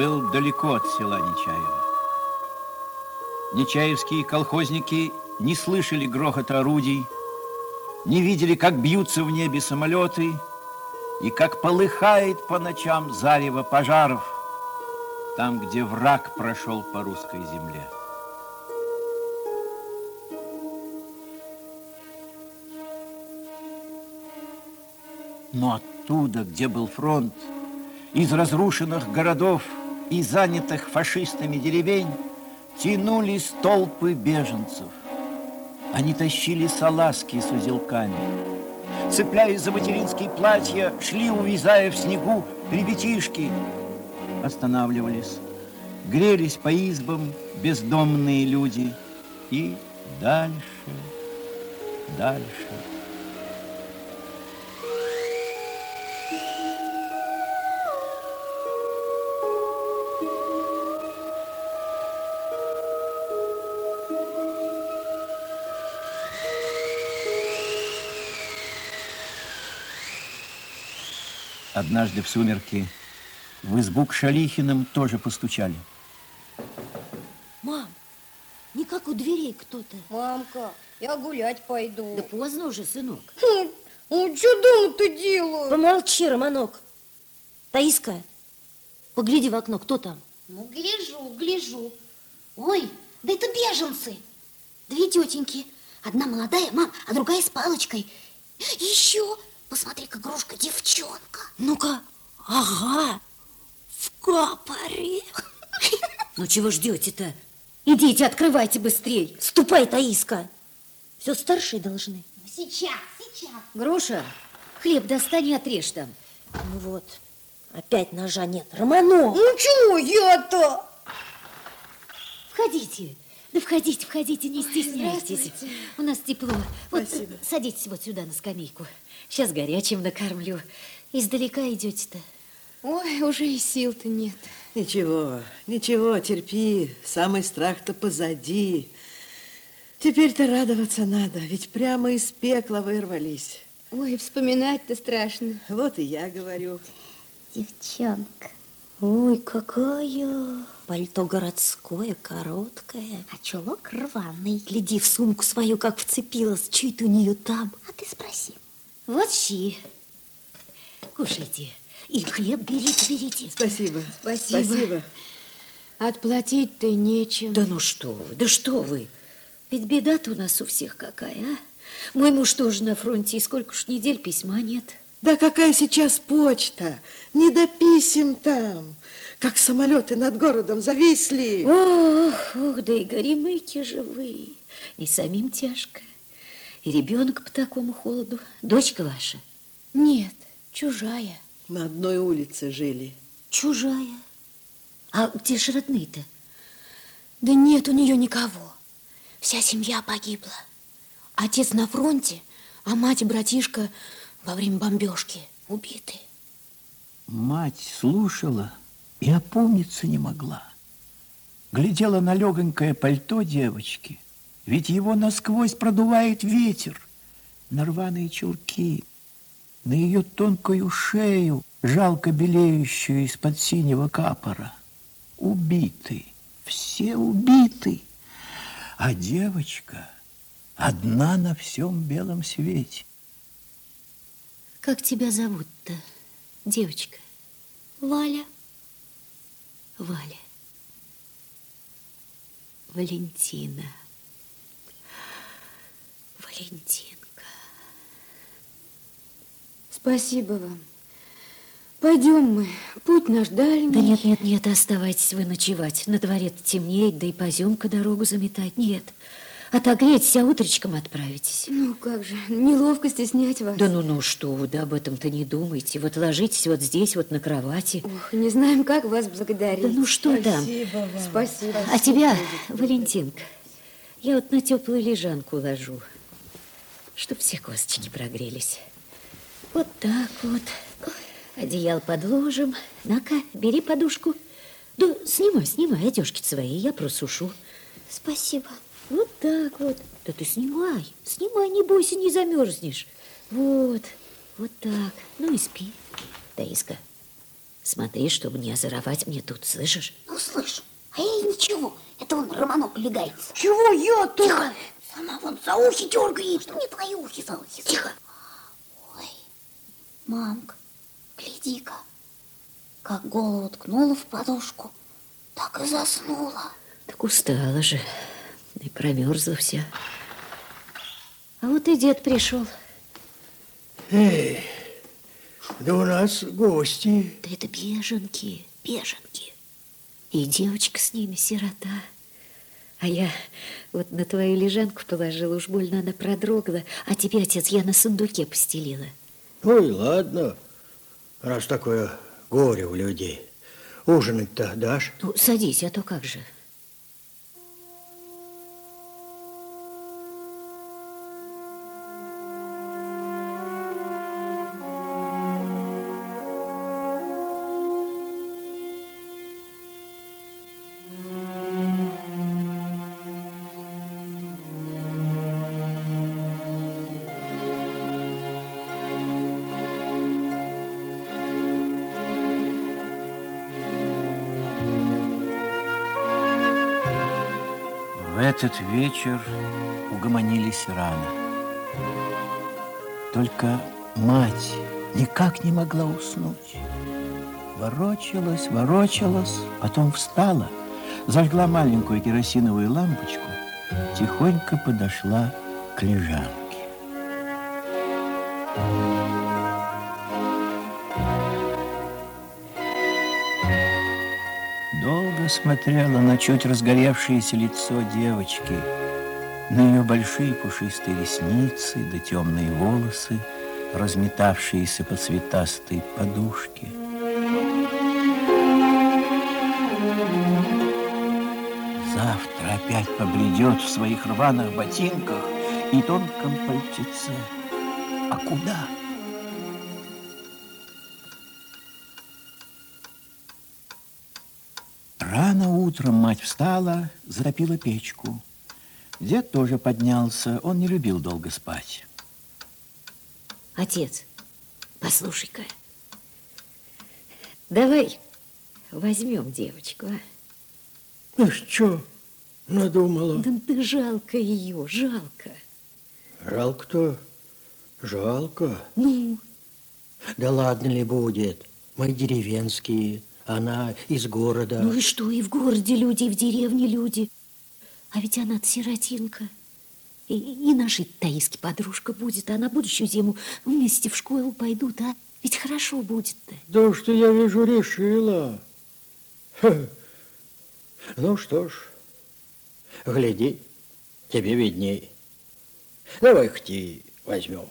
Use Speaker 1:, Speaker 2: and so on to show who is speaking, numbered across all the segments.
Speaker 1: Был далеко от села Нечаево. Нечаевские колхозники не слышали грохота орудий, не видели, как бьются в небе самолеты и как полыхает по ночам зарево пожаров там, где враг прошел по русской земле. Но оттуда, где был фронт, из разрушенных городов и занятых фашистами деревень тянулись толпы беженцев. Они тащили салазки с узелками. Цепляясь за материнские платья, шли, увязая в снегу, ребятишки. Останавливались, грелись по избам бездомные люди и дальше, дальше. Однажды в сумерки в избу к Шалихиным тоже постучали.
Speaker 2: Мам, не как у дверей кто-то.
Speaker 3: Мамка, я гулять пойду.
Speaker 2: Да поздно уже, сынок.
Speaker 3: Хм, Ну, что дома-то делаю?
Speaker 2: Помолчи, Романок. Таиска, погляди в окно, кто там?
Speaker 4: Ну, гляжу, гляжу. Ой, да это беженцы. Две тетеньки. Одна молодая, мам, а другая с палочкой. Еще, посмотри-ка, игрушка, девчонка.
Speaker 2: Ну-ка, ага, в капоре. Ну, чего ждете-то? Идите, открывайте быстрей. Ступай, Таиска. Все старшие должны.
Speaker 4: Сейчас, сейчас.
Speaker 2: Груша, хлеб достань и отрежь там. Ну вот, опять ножа нет. Романок!
Speaker 3: Ну, чего я-то?
Speaker 2: Входите. Да входите, входите, не стесняйтесь. У нас тепло. Вот
Speaker 5: Спасибо.
Speaker 2: садитесь вот сюда на скамейку. Сейчас горячим накормлю. Издалека идете-то.
Speaker 5: Ой, уже и сил-то нет.
Speaker 6: Ничего, ничего, терпи. Самый страх-то позади. Теперь-то радоваться надо, ведь прямо из пекла вырвались.
Speaker 5: Ой, вспоминать-то страшно.
Speaker 6: Вот и я говорю.
Speaker 4: Девчонка.
Speaker 2: Ой, какая! Пальто городское, короткое.
Speaker 4: А чулок рваный.
Speaker 2: Гляди в сумку свою, как вцепилась. Чуть у нее там.
Speaker 4: А ты спроси.
Speaker 2: Вот щи. Кушайте. И хлеб берите, берите.
Speaker 6: Спасибо.
Speaker 5: Спасибо.
Speaker 6: Спасибо.
Speaker 5: Отплатить-то нечем.
Speaker 2: Да ну что вы, да что вы. Ведь беда-то у нас у всех какая, а? Мой муж тоже на фронте, и сколько уж недель письма нет.
Speaker 6: Да какая сейчас почта? Не до писем там. Как самолеты над городом зависли.
Speaker 2: Ох, ох, да и горемыки живые. И самим тяжко. И ребенок по такому холоду. Дочка ваша
Speaker 5: Нет, чужая.
Speaker 6: На одной улице жили.
Speaker 2: чужая. А где же родные-то?
Speaker 5: Да нет у нее никого. Вся семья погибла. Отец на фронте, а мать и братишка во время бомбежки убиты.
Speaker 1: Мать слушала и опомниться не могла. Глядела на легонькое пальто девочки, ведь его насквозь продувает ветер, на рваные чулки, на ее тонкую шею, жалко белеющую из-под синего капора. Убиты, все убиты, а девочка одна на всем белом свете.
Speaker 2: Как тебя зовут-то, девочка?
Speaker 5: Валя.
Speaker 2: Валя. Валентина. Валентинка.
Speaker 5: Спасибо вам. Пойдем мы. Путь наш дальний.
Speaker 2: Да нет, нет, нет, оставайтесь вы ночевать. На дворе темнеет, да и поземка дорогу заметать. Нет, отогреетесь, а утречком отправитесь.
Speaker 5: Ну как же, неловко стеснять вас.
Speaker 2: Да ну, ну что вы, да об этом-то не думайте. Вот ложитесь вот здесь, вот на кровати.
Speaker 5: Ох, не знаем, как вас благодарить.
Speaker 2: Да ну что там?
Speaker 6: Спасибо вам.
Speaker 5: Спасибо.
Speaker 2: А тебя, Валентинка, я вот на теплую лежанку ложу, чтоб все косточки прогрелись. Вот так вот. Одеял подложим. На-ка, бери подушку. Да снимай, снимай одежки свои, я просушу.
Speaker 4: Спасибо.
Speaker 2: Вот так вот. Да ты снимай, снимай, не бойся, не замерзнешь. Вот, вот так. Ну и спи, Таиска. Смотри, чтобы не озоровать мне тут, слышишь?
Speaker 4: Ну, слышу. А я ничего. Это он Романок легается.
Speaker 3: Чего я-то?
Speaker 4: Тихо. Сама вон за ухи дергает. Что мне твои ухи за ухи? Тихо. Ой, мамка, гляди-ка. Как голову ткнула в подушку, так и заснула.
Speaker 2: Так устала же. И промерзла вся. А вот и дед пришел.
Speaker 7: Эй, да у нас гости.
Speaker 2: Да это беженки, беженки. И девочка с ними, сирота. А я вот на твою лежанку положила, уж больно она продрогла. А тебе, отец, я на сундуке постелила.
Speaker 7: Ну и ладно, раз такое горе у людей. Ужинать-то дашь?
Speaker 2: Ну, садись, а то как же.
Speaker 1: Этот вечер угомонились рано. Только мать никак не могла уснуть. Ворочалась, ворочалась, потом встала, зажгла маленькую керосиновую лампочку, тихонько подошла к лежанке. Смотрела на чуть разгоревшееся лицо девочки, на ее большие пушистые ресницы да темные волосы, разметавшиеся по цветастой подушке. Завтра опять побредет в своих рваных ботинках и тонком пальтеце. А куда? Утром мать встала, затопила печку. Дед тоже поднялся, он не любил долго спать.
Speaker 2: Отец, послушай-ка. Давай возьмем девочку, а?
Speaker 7: Ну что, надумала?
Speaker 2: Да, да жалко ее, жалко.
Speaker 7: Жалко-то, жалко.
Speaker 2: Ну,
Speaker 7: Да ладно ли будет? Мы деревенские, она из города.
Speaker 2: ну и что, и в городе люди, и в деревне люди. А ведь она-то сиротинка. И, и нашей Таиски подружка будет, а на будущую зиму вместе в школу пойдут, а? Ведь хорошо будет-то.
Speaker 7: Да что я вижу, решила. Ха. Ну что ж, гляди, тебе видней. Давай хти возьмем.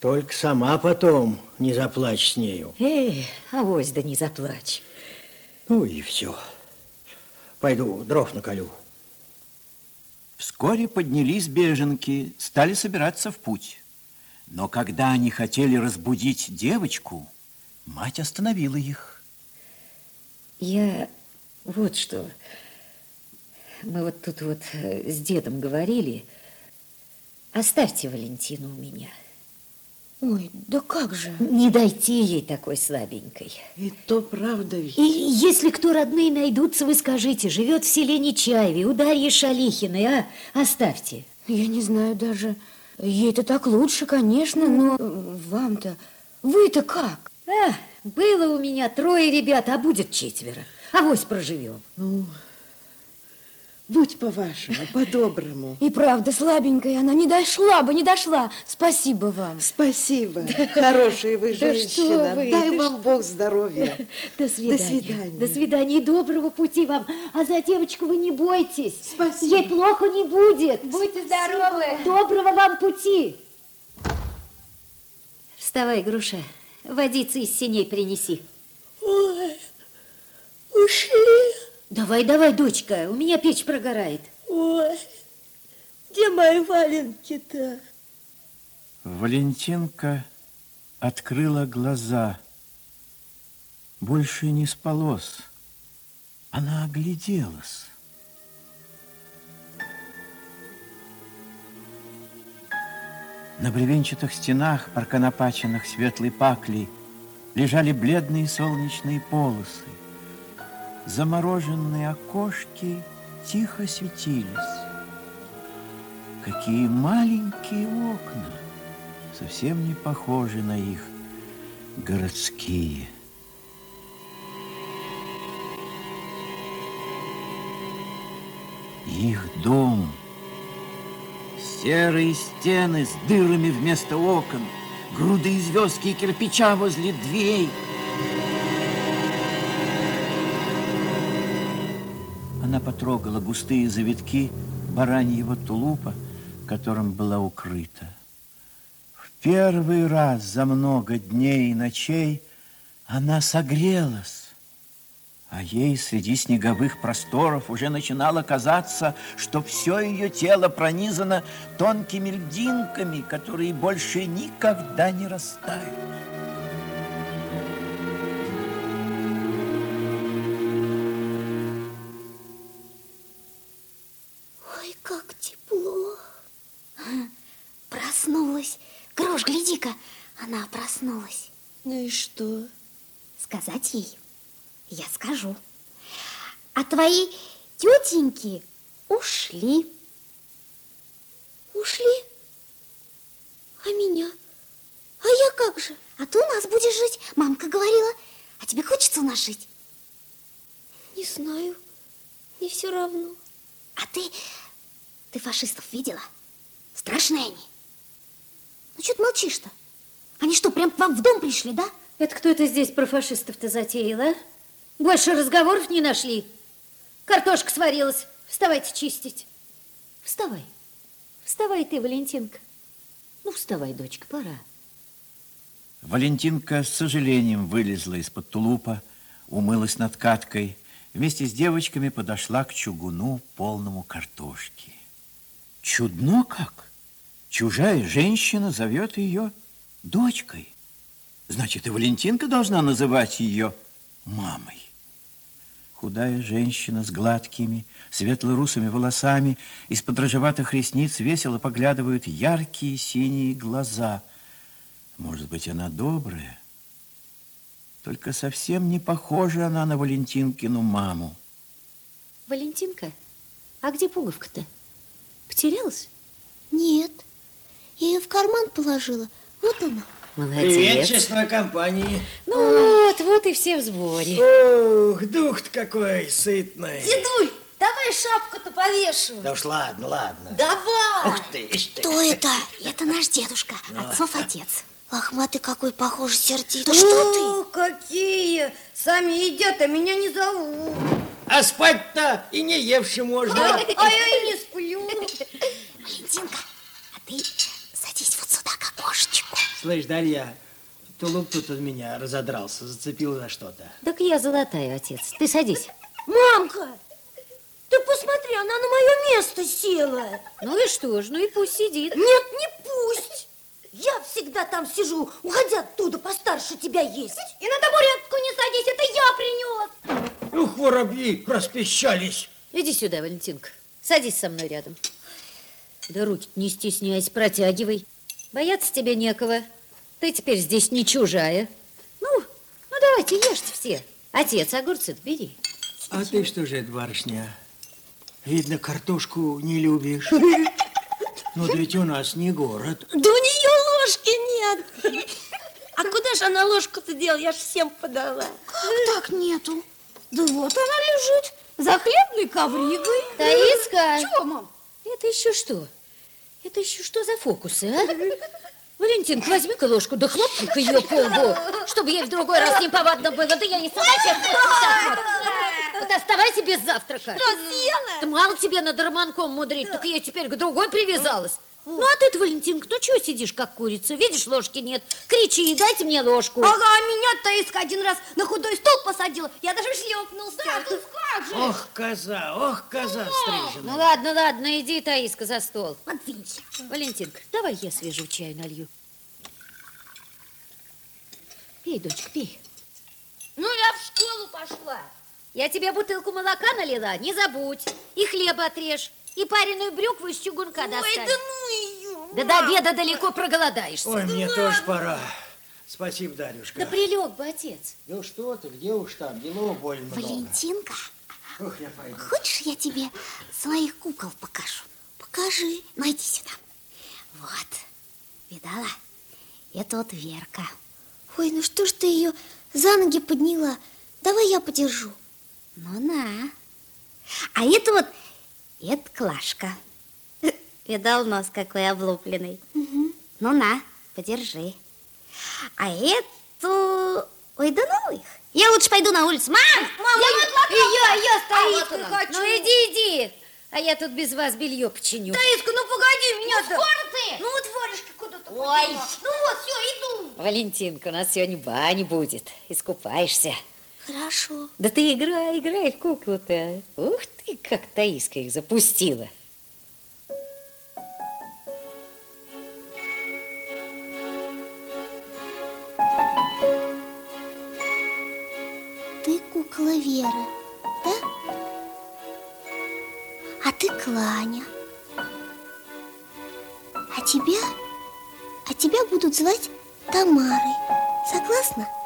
Speaker 7: Только сама потом не заплачь с нею.
Speaker 2: Эй, авось да не заплачь.
Speaker 7: Ну и все. Пойду дров наколю.
Speaker 1: Вскоре поднялись беженки, стали собираться в путь. Но когда они хотели разбудить девочку, мать остановила их.
Speaker 2: Я вот что. Мы вот тут вот э, с дедом говорили. Оставьте Валентину у меня.
Speaker 5: Ой, да как же?
Speaker 2: Не дойти ей такой слабенькой.
Speaker 6: И то правда ведь.
Speaker 2: И если кто родные найдутся, вы скажите, живет в селе Нечаеве, у Дарьи Шалихиной, а? Оставьте.
Speaker 5: Я не знаю даже. Ей-то так лучше, конечно, но э, вам-то... Вы-то как?
Speaker 2: А, было у меня трое ребят, а будет четверо. Авось проживем.
Speaker 6: Ну, будь по-вашему, по-доброму.
Speaker 5: И правда, слабенькая она не дошла бы, не дошла. Спасибо вам.
Speaker 6: Спасибо, хорошая вы
Speaker 2: Да
Speaker 6: женщина.
Speaker 2: что вы,
Speaker 6: Дай
Speaker 2: да
Speaker 6: вам Бог здоровья.
Speaker 2: До свидания.
Speaker 6: свидания.
Speaker 2: До свидания и доброго пути вам. А за девочку вы не бойтесь.
Speaker 6: Спасибо.
Speaker 2: Ей плохо не будет.
Speaker 3: Будьте здоровы.
Speaker 2: Доброго вам пути. Вставай, Груша. Водицы из синей принеси.
Speaker 3: Ой, ушли.
Speaker 2: Давай, давай, дочка, у меня печь прогорает.
Speaker 3: Ой, где мои валенки-то?
Speaker 1: Валентинка открыла глаза. Больше не спалось. Она огляделась. На бревенчатых стенах, проконопаченных светлой паклей, лежали бледные солнечные полосы. Замороженные окошки тихо светились. Какие маленькие окна, совсем не похожи на их городские. Их дом, серые стены с дырами вместо окон, груды звездки и кирпича возле дверей. Она потрогала густые завитки бараньего тулупа, которым была укрыта. В первый раз за много дней и ночей она согрелась. А ей среди снеговых просторов уже начинало казаться, что все ее тело пронизано тонкими льдинками, которые больше никогда не растают.
Speaker 4: Грош, гляди-ка, она проснулась.
Speaker 3: Ну и что?
Speaker 4: Сказать ей? Я скажу. А твои тетеньки ушли.
Speaker 3: Ушли? А меня? А я как же?
Speaker 4: А ты у нас будешь жить, мамка говорила. А тебе хочется у нас жить?
Speaker 3: Не знаю. Не все равно.
Speaker 4: А ты, ты фашистов видела? Страшные они. Ну, что ты молчишь-то? Они что, прям к вам в дом пришли, да?
Speaker 2: Это кто это здесь про фашистов-то затеял, а? Больше разговоров не нашли. Картошка сварилась. Вставайте чистить. Вставай. Вставай ты, Валентинка. Ну, вставай, дочка, пора.
Speaker 1: Валентинка с сожалением вылезла из-под тулупа, умылась над каткой, вместе с девочками подошла к чугуну, полному картошки. Чудно как! Чужая женщина зовет ее дочкой. Значит, и Валентинка должна называть ее мамой. Худая женщина с гладкими, светло-русыми волосами, из-под рыжеватых ресниц весело поглядывают яркие синие глаза. Может быть, она добрая? Только совсем не похожа она на Валентинкину маму.
Speaker 2: Валентинка, а где пуговка-то? Потерялась?
Speaker 3: Нет. Я ее в карман положила. Вот она.
Speaker 7: Привет,
Speaker 2: Молодец.
Speaker 7: честной компании.
Speaker 2: Ну вот, вот и все в сборе.
Speaker 7: Ух, дух-то какой сытный.
Speaker 3: Дедуль, давай шапку-то повешу.
Speaker 7: Да уж ладно, ладно.
Speaker 3: Давай.
Speaker 7: Ух ты, ишь ты.
Speaker 4: Кто это? Это наш дедушка, отцов отец.
Speaker 3: Лохматый какой, похож, сердитый.
Speaker 4: Да что
Speaker 3: ты? какие? Сами едят, а меня не зовут.
Speaker 7: А спать-то и не евши можно.
Speaker 3: А я и не сплю.
Speaker 4: Валентинка, а ты окошечку.
Speaker 7: Слышь, Дарья, тулуп тут от меня разодрался, зацепил за что-то.
Speaker 2: Так я золотая, отец. Ты садись.
Speaker 3: Мамка, ты посмотри, она на мое место села.
Speaker 2: Ну и что ж, ну и пусть сидит.
Speaker 3: Нет, не пусть. Я всегда там сижу, уходя оттуда, постарше тебя есть. И на табуретку не садись, это я принес.
Speaker 7: Ух, воробьи распищались.
Speaker 2: Иди сюда, Валентинка. Садись со мной рядом. Да руки не стесняйся, протягивай. Бояться тебе некого. Ты теперь здесь не чужая. Ну, ну давайте, ешьте все. Отец, огурцы бери.
Speaker 7: А ты что же, это, барышня, видно, картошку не любишь. Ну, да ведь у нас не город.
Speaker 3: Да у нее ложки нет. А куда же она ложку-то делала? Я ж всем подала.
Speaker 4: Как так нету?
Speaker 3: Да вот она лежит за хлебной ковригой.
Speaker 2: Таиска!
Speaker 3: Чего, мам?
Speaker 2: Это еще что? Это еще что за фокусы, а? Валентинка, возьми-ка ложку, да хлопни-ка ее по лбу, чтобы ей в другой раз не повадно было. Да я не сама честно. Вот оставайся без завтрака.
Speaker 3: Что, съела?
Speaker 2: Да мало тебе над романком мудрить, так я теперь к другой привязалась. Ну, а ты-то, Валентинка, ну чего сидишь, как курица? Видишь, ложки нет. Кричи, дайте мне ложку.
Speaker 3: Ага, а меня Таиска один раз на худой стол посадила. Я даже шлепнулся. Да, ну как же?
Speaker 7: Ох, коза, ох, коза
Speaker 2: Ну
Speaker 7: стрижена.
Speaker 2: ладно, ладно, иди, Таиска, за стол.
Speaker 3: Подвинься.
Speaker 2: Валентинка, давай я свежую чаю налью. Пей, дочка, пей.
Speaker 3: Ну, я в школу пошла.
Speaker 2: Я тебе бутылку молока налила, не забудь. И хлеба отрежь, и пареную брюкву из чугунка
Speaker 3: Ой,
Speaker 2: достань.
Speaker 3: да ну ее.
Speaker 2: Да до обеда далеко проголодаешься.
Speaker 7: Ой, мне тоже пора. Спасибо, Дарюшка.
Speaker 2: Да прилег бы, отец.
Speaker 7: Ну что ты, где уж там, делов больно много.
Speaker 4: Валентинка,
Speaker 7: Ох, я пойду.
Speaker 4: хочешь, я тебе своих кукол покажу? Покажи. Ну, иди сюда. Вот. Видала? Это вот Верка.
Speaker 8: Ой, ну что ж ты ее за ноги подняла? Давай я подержу.
Speaker 4: Ну, на. А это вот, это Клашка. Видал нос какой облупленный? Ну, на, подержи. А эту... Ой, да ну их. Я лучше пойду на улицу. Мам! Мам,
Speaker 8: И я, я старичка
Speaker 4: вот она.
Speaker 8: хочу.
Speaker 2: Ну иди, иди. А я тут без вас белье починю.
Speaker 8: Таиска, ну погоди меня-то.
Speaker 4: Скоро ты!
Speaker 8: Ну вот варежки куда-то
Speaker 4: Ой.
Speaker 8: подела. Ну вот, все, иду.
Speaker 2: Валентинка, у нас сегодня баня будет. Искупаешься.
Speaker 8: Хорошо.
Speaker 2: Да ты играй, играй в куклу-то. Ух ты, как Таиска их запустила.
Speaker 8: Ты кукла Веры, да? А ты Кланя. А тебя, а тебя будут звать Тамарой. Согласна?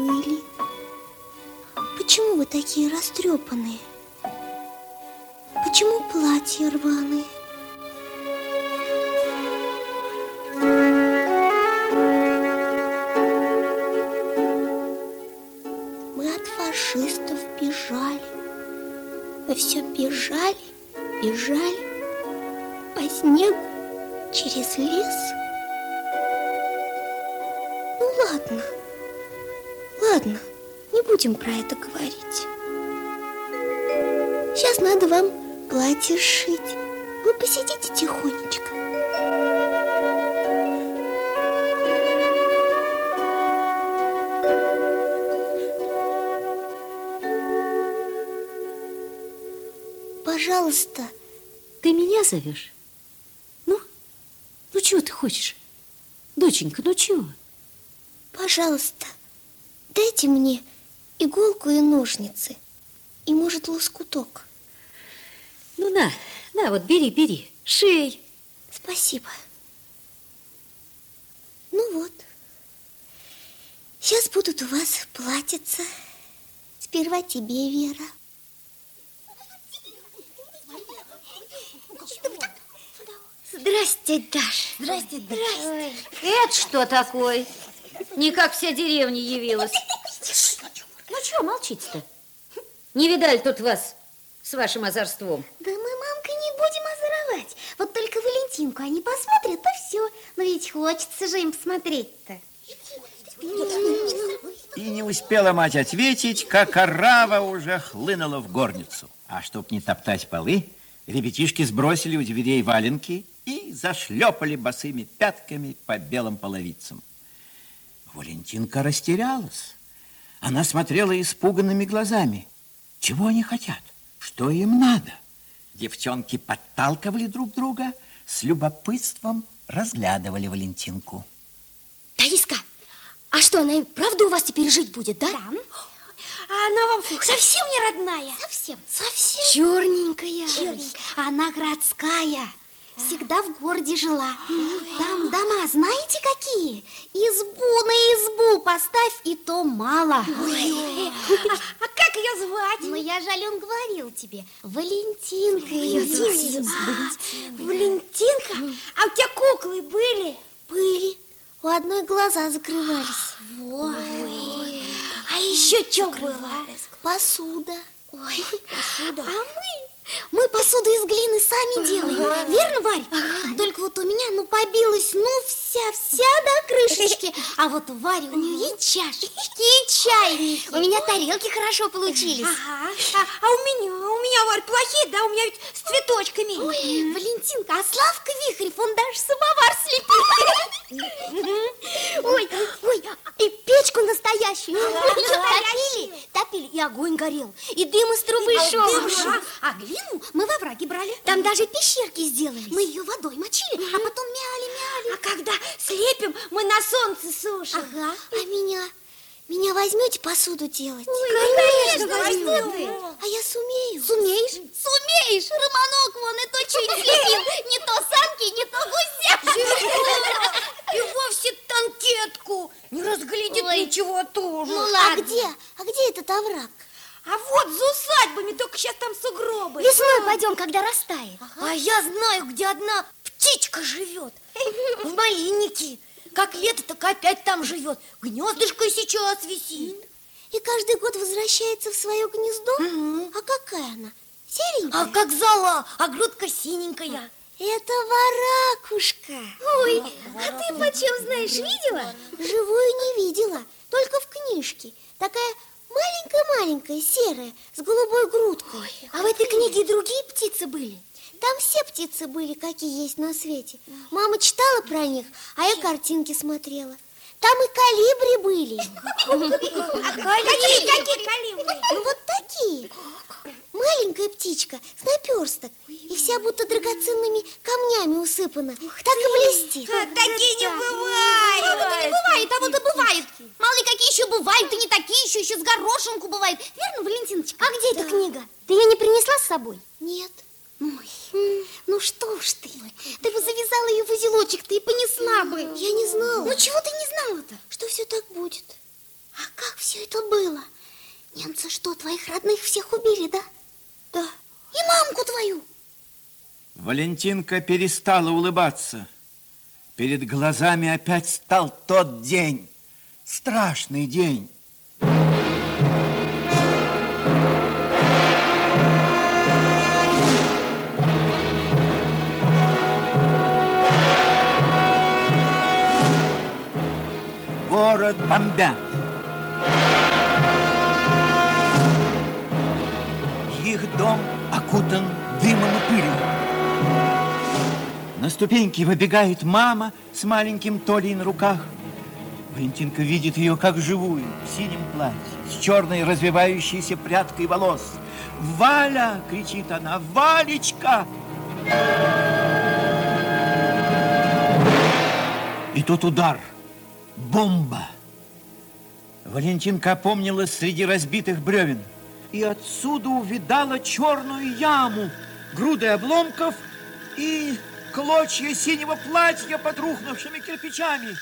Speaker 8: Были? Почему вы такие растрепанные? Почему платья рваные? Мы от фашистов бежали. Мы все бежали, бежали по снегу через лес. Ну ладно, будем про это говорить. Сейчас надо вам платье сшить. Вы посидите тихонечко. Пожалуйста,
Speaker 2: Ты меня зовешь? Ну? Ну, чего ты хочешь? Доченька, ну чего?
Speaker 8: пожалуйста, дайте мне иголку и ножницы. И, может, лоскуток.
Speaker 2: Ну, на, на, вот бери, бери, шей.
Speaker 8: Спасибо. Ну вот. Сейчас будут у вас платьица. Сперва тебе, Вера.
Speaker 2: Здрасте, Даш. Здрасте, Здрасте. Это что такое? Не как вся деревня явилась. Чего молчите-то? Не видали тут вас с вашим озорством?
Speaker 8: Да мы, мамка, не будем озоровать. Вот только Валентинку они посмотрят, и все. Но ведь хочется же им посмотреть-то.
Speaker 1: И не успела мать ответить, как орава уже хлынула в горницу. А чтоб не топтать полы, ребятишки сбросили у дверей валенки и зашлепали босыми пятками по белым половицам. Валентинка растерялась. Она смотрела испуганными глазами. Чего они хотят? Что им надо? Девчонки подталкивали друг друга, с любопытством разглядывали Валентинку.
Speaker 8: Таиска, а что, она и правда у вас теперь жить будет, да? Да. А она вам совсем не родная? Совсем. Совсем? Черненькая. Черненькая. Она городская. Всегда в городе жила. Там дома, знаете, какие? Избу на избу поставь, и то мало. А, а как ее звать? Ну, я же, Ален, говорил тебе. Валентинка ее звать. Валентинка? А у тебя куклы были? Были. У одной глаза закрывались. Вот. А еще что было? Посуда. Ой, посуда. А мы? Мы посуду из глины сами делаем. Верно, Варь? Только вот у меня, ну, побилась, ну, вся-вся до крышечки. А вот у Вари у нее и чашечки, и чайники. У меня тарелки хорошо получились. Ага. А, а у меня, у меня, Варь, плохие, да? У меня ведь с цветочками. Ой, Валентинка, а Славка Вихрев, он даже самовар слепил. Ой, ой, и печку настоящую. Топили, топили, и огонь горел, и дым из трубы шел. А глину мы во враге брали. Там даже пещерки сделали. Мы ее водой мочили, а потом мяли-мяли. А когда слепим, мы на солнце сушим. Ага. А меня, меня возьмете посуду делать?
Speaker 4: Конечно, возьму.
Speaker 8: А я сумею.
Speaker 4: Сумеешь? Сумеешь. Романок вон и то чуть слепил. Не то санки, не то гуся.
Speaker 9: И вовсе танкетку. Не разглядит
Speaker 4: Ой.
Speaker 9: ничего тоже.
Speaker 4: Ну
Speaker 8: А
Speaker 4: ладно.
Speaker 8: где? А где этот овраг?
Speaker 9: А вот за усадьбами, только сейчас там сугробы.
Speaker 8: Весной пойдем, когда растает.
Speaker 9: А я знаю, где одна птичка живет. В малиннике. Как лето, так опять там живет. Гнездышко сейчас висит.
Speaker 8: И каждый год возвращается в свое гнездо? А какая она? Серенькая?
Speaker 9: А как зала, а грудка синенькая.
Speaker 8: Это воракушка.
Speaker 4: Ой, а ты почем знаешь, видела?
Speaker 8: Живую не видела, только в книжке. Такая маленькая-маленькая, серая, с голубой грудкой.
Speaker 4: А в этой книге и другие птицы были?
Speaker 8: Там все птицы были, какие есть на свете. Мама читала про них, а я картинки смотрела. Там и калибри были.
Speaker 4: Какие, какие калибры?
Speaker 8: Ну вот такие. Маленькая птичка с наперсток. И вся будто драгоценными камнями усыпана. Так и блестит.
Speaker 4: Такие не бывают. А вот и не бывает, а вот и бывает. Мало ли какие еще бывают, и не такие еще, еще с горошинку бывает. Верно, Валентиночка?
Speaker 8: А где эта книга? Ты ее не принесла с собой? Нет.
Speaker 4: Ой, ну что ж ты? Ты бы завязала ее в узелочек, ты и понесла бы.
Speaker 8: Я не знала.
Speaker 4: Ну чего ты не знала-то?
Speaker 8: Что все так будет?
Speaker 4: А как все это было? Немцы что, твоих родных всех убили, да?
Speaker 8: Да.
Speaker 4: И мамку твою?
Speaker 1: Валентинка перестала улыбаться. Перед глазами опять стал тот день, страшный день. Бомбят. Их дом окутан дымом и пылью. На ступеньки выбегает мама с маленьким Толей на руках. Валентинка видит ее как живую, в синем платье, с черной развивающейся прядкой волос. «Валя!» — кричит она. «Валечка!» И тут удар. Бомба. Валентинка опомнилась среди разбитых бревен и отсюда увидала черную яму, груды обломков и клочья синего платья под рухнувшими кирпичами.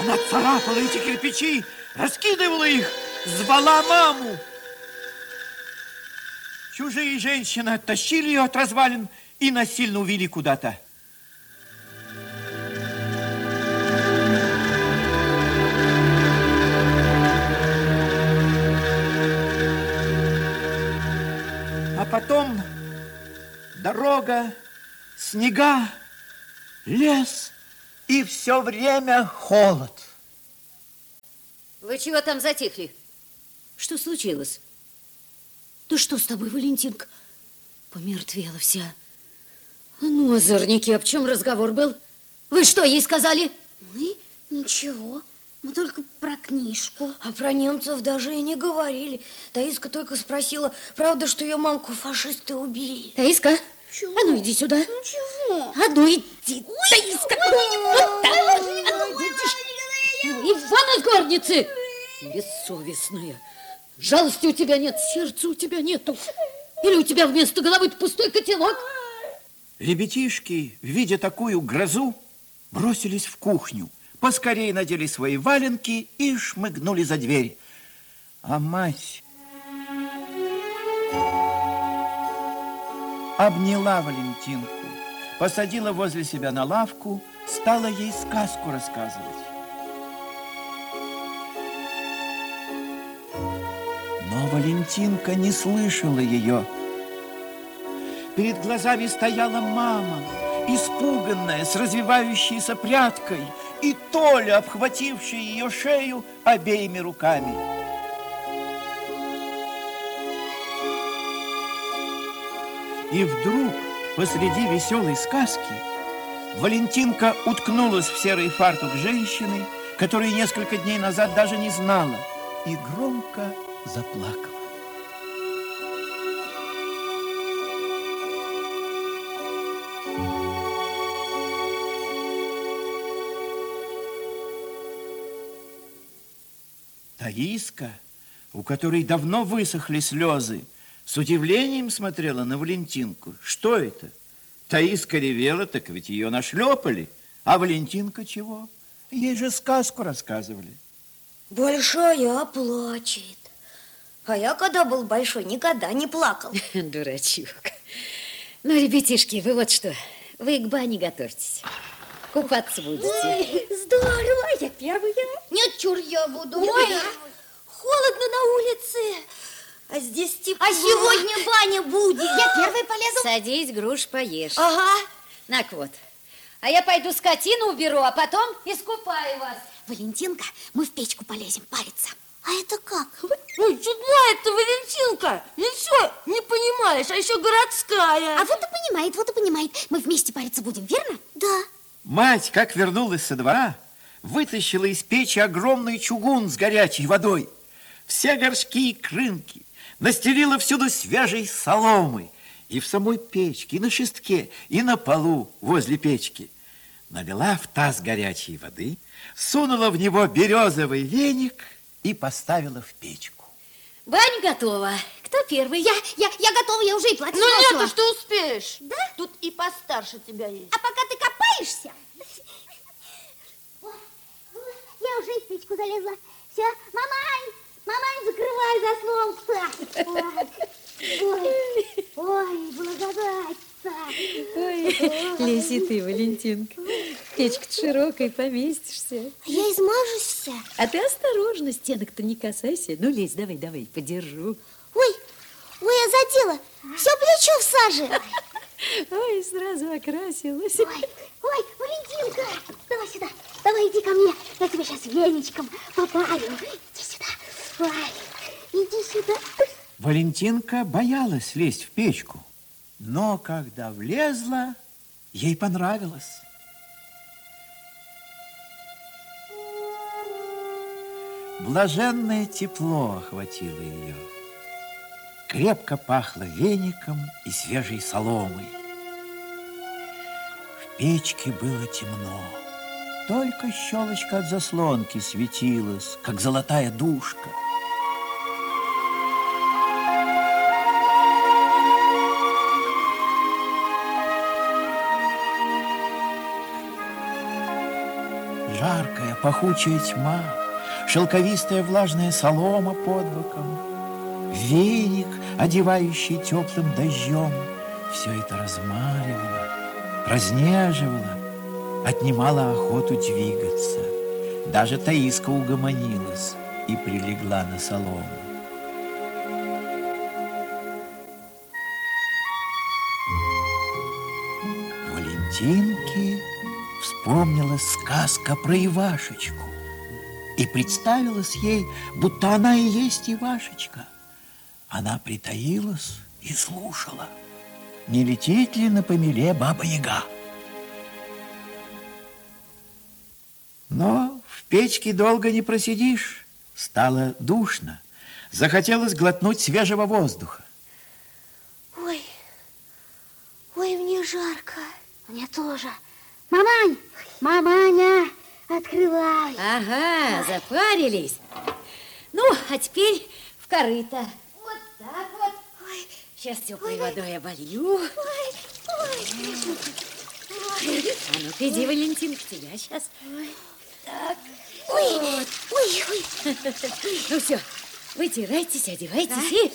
Speaker 1: Она царапала эти кирпичи, раскидывала их, звала маму. Чужие женщины оттащили ее от развалин и насильно увели куда-то. А потом дорога, снега, лес и все время холод.
Speaker 2: Вы чего там затихли? Что случилось? Да что с тобой, Валентинка? Помертвела вся. Ну, озорники, об чем разговор был? Вы что ей сказали?
Speaker 4: Мы? Ничего. Мы только про книжку.
Speaker 9: А про немцев даже и не говорили. Таиска только спросила, правда, что ее мамку фашисты убили.
Speaker 2: Таиска, а ну иди сюда.
Speaker 4: Чего?
Speaker 2: А ну иди, Таиска. Вот так вот. А ну, идишь. Ну, Иван из горницы. Бессовестная. Жалости у тебя нет, сердца у тебя нету. Или у тебя вместо головы пустой котелок?
Speaker 1: Ребятишки, видя такую грозу, бросились в кухню, поскорее надели свои валенки и шмыгнули за дверь. А мать обняла Валентинку, посадила возле себя на лавку, стала ей сказку рассказывать. Но Валентинка не слышала ее. Перед глазами стояла мама, испуганная, с развивающейся прядкой, и Толя, обхвативший ее шею обеими руками. И вдруг посреди веселой сказки Валентинка уткнулась в серый фартук женщины, которую несколько дней назад даже не знала, и громко заплакала. Таиска, у которой давно высохли слезы, с удивлением смотрела на Валентинку. Что это? Таиска ревела, так ведь ее нашлепали. А Валентинка чего? Ей же сказку рассказывали.
Speaker 3: Большая плачет. А я, когда был большой, никогда не плакал.
Speaker 2: Дурачок. Ну, ребятишки, вы вот что, вы к бане готовьтесь. Купаться будете.
Speaker 3: Здорово, я первая. Нет, чур, я буду. Ой, холодно на улице. А здесь тепло. А сегодня баня будет. Я первая полезу.
Speaker 2: Садись, груш, поешь.
Speaker 3: Ага.
Speaker 2: Так вот. А я пойду скотину уберу, а потом искупаю вас.
Speaker 3: Валентинка, мы в печку полезем париться. А это как?
Speaker 5: Ой, чудная ты, Валентинка! Ничего не понимаешь, а еще городская.
Speaker 3: А вот и понимает, вот и понимает. Мы вместе париться будем, верно? Да.
Speaker 1: Мать, как вернулась со двора, вытащила из печи огромный чугун с горячей водой. Все горшки и крынки, настелила всюду свежей соломы. И в самой печке, и на шестке, и на полу возле печки. Налила в таз горячей воды, сунула в него березовый веник и поставила в печку.
Speaker 2: Баня готова. Кто первый?
Speaker 3: Я, я, я готова, я уже и платье
Speaker 5: Ну нет, что успеешь.
Speaker 3: Да?
Speaker 5: Тут и постарше тебя есть.
Speaker 3: А пока ты копаешься... Я уже и в печку залезла. Все, мамань, мамань, закрывай заслонку-то. Ой, ой, благодать-то.
Speaker 2: Ой, лезь и ты, Валентинка. Печка широкая, поместишься.
Speaker 3: Я измажусь.
Speaker 2: А ты осторожно, стенок-то не касайся. Ну, лезь, давай, давай, подержу.
Speaker 3: Ой, ой, я задела. Все плечо в саже.
Speaker 2: Ой, сразу окрасилась.
Speaker 3: Ой, ой, Валентинка, давай сюда. Давай, иди ко мне. Я тебя сейчас веничком попарю. Ой, иди сюда.
Speaker 1: Валентинка боялась лезть в печку, но когда влезла, ей понравилось. Блаженное тепло охватило ее. Крепко пахло веником и свежей соломой. В печке было темно. Только щелочка от заслонки светилась, как золотая душка. Пахучая тьма, шелковистая влажная солома под боком, веник, одевающий теплым дождем, все это размаривало, разнеживало, отнимало охоту двигаться. Даже Таиска угомонилась и прилегла на солому. Валентинке вспомнилась сказка про Ивашечку. И представилась ей, будто она и есть Ивашечка. Она притаилась и слушала, не летит ли на помеле Баба-Яга. Но в печке долго не просидишь. Стало душно. Захотелось глотнуть свежего воздуха.
Speaker 3: Ой, ой, мне жарко. Мне тоже. Мамань, маманя, открывай.
Speaker 2: Ага, запарились. Ну, а теперь в корыто. Вот так вот.
Speaker 3: Ой,
Speaker 2: Сейчас теплой водой оболью.
Speaker 3: ой, ой.
Speaker 2: А ну-ка, иди, Валентинка, тебя сейчас.
Speaker 3: Ой, ой, ой.
Speaker 2: Ну все, вытирайтесь, одевайтесь и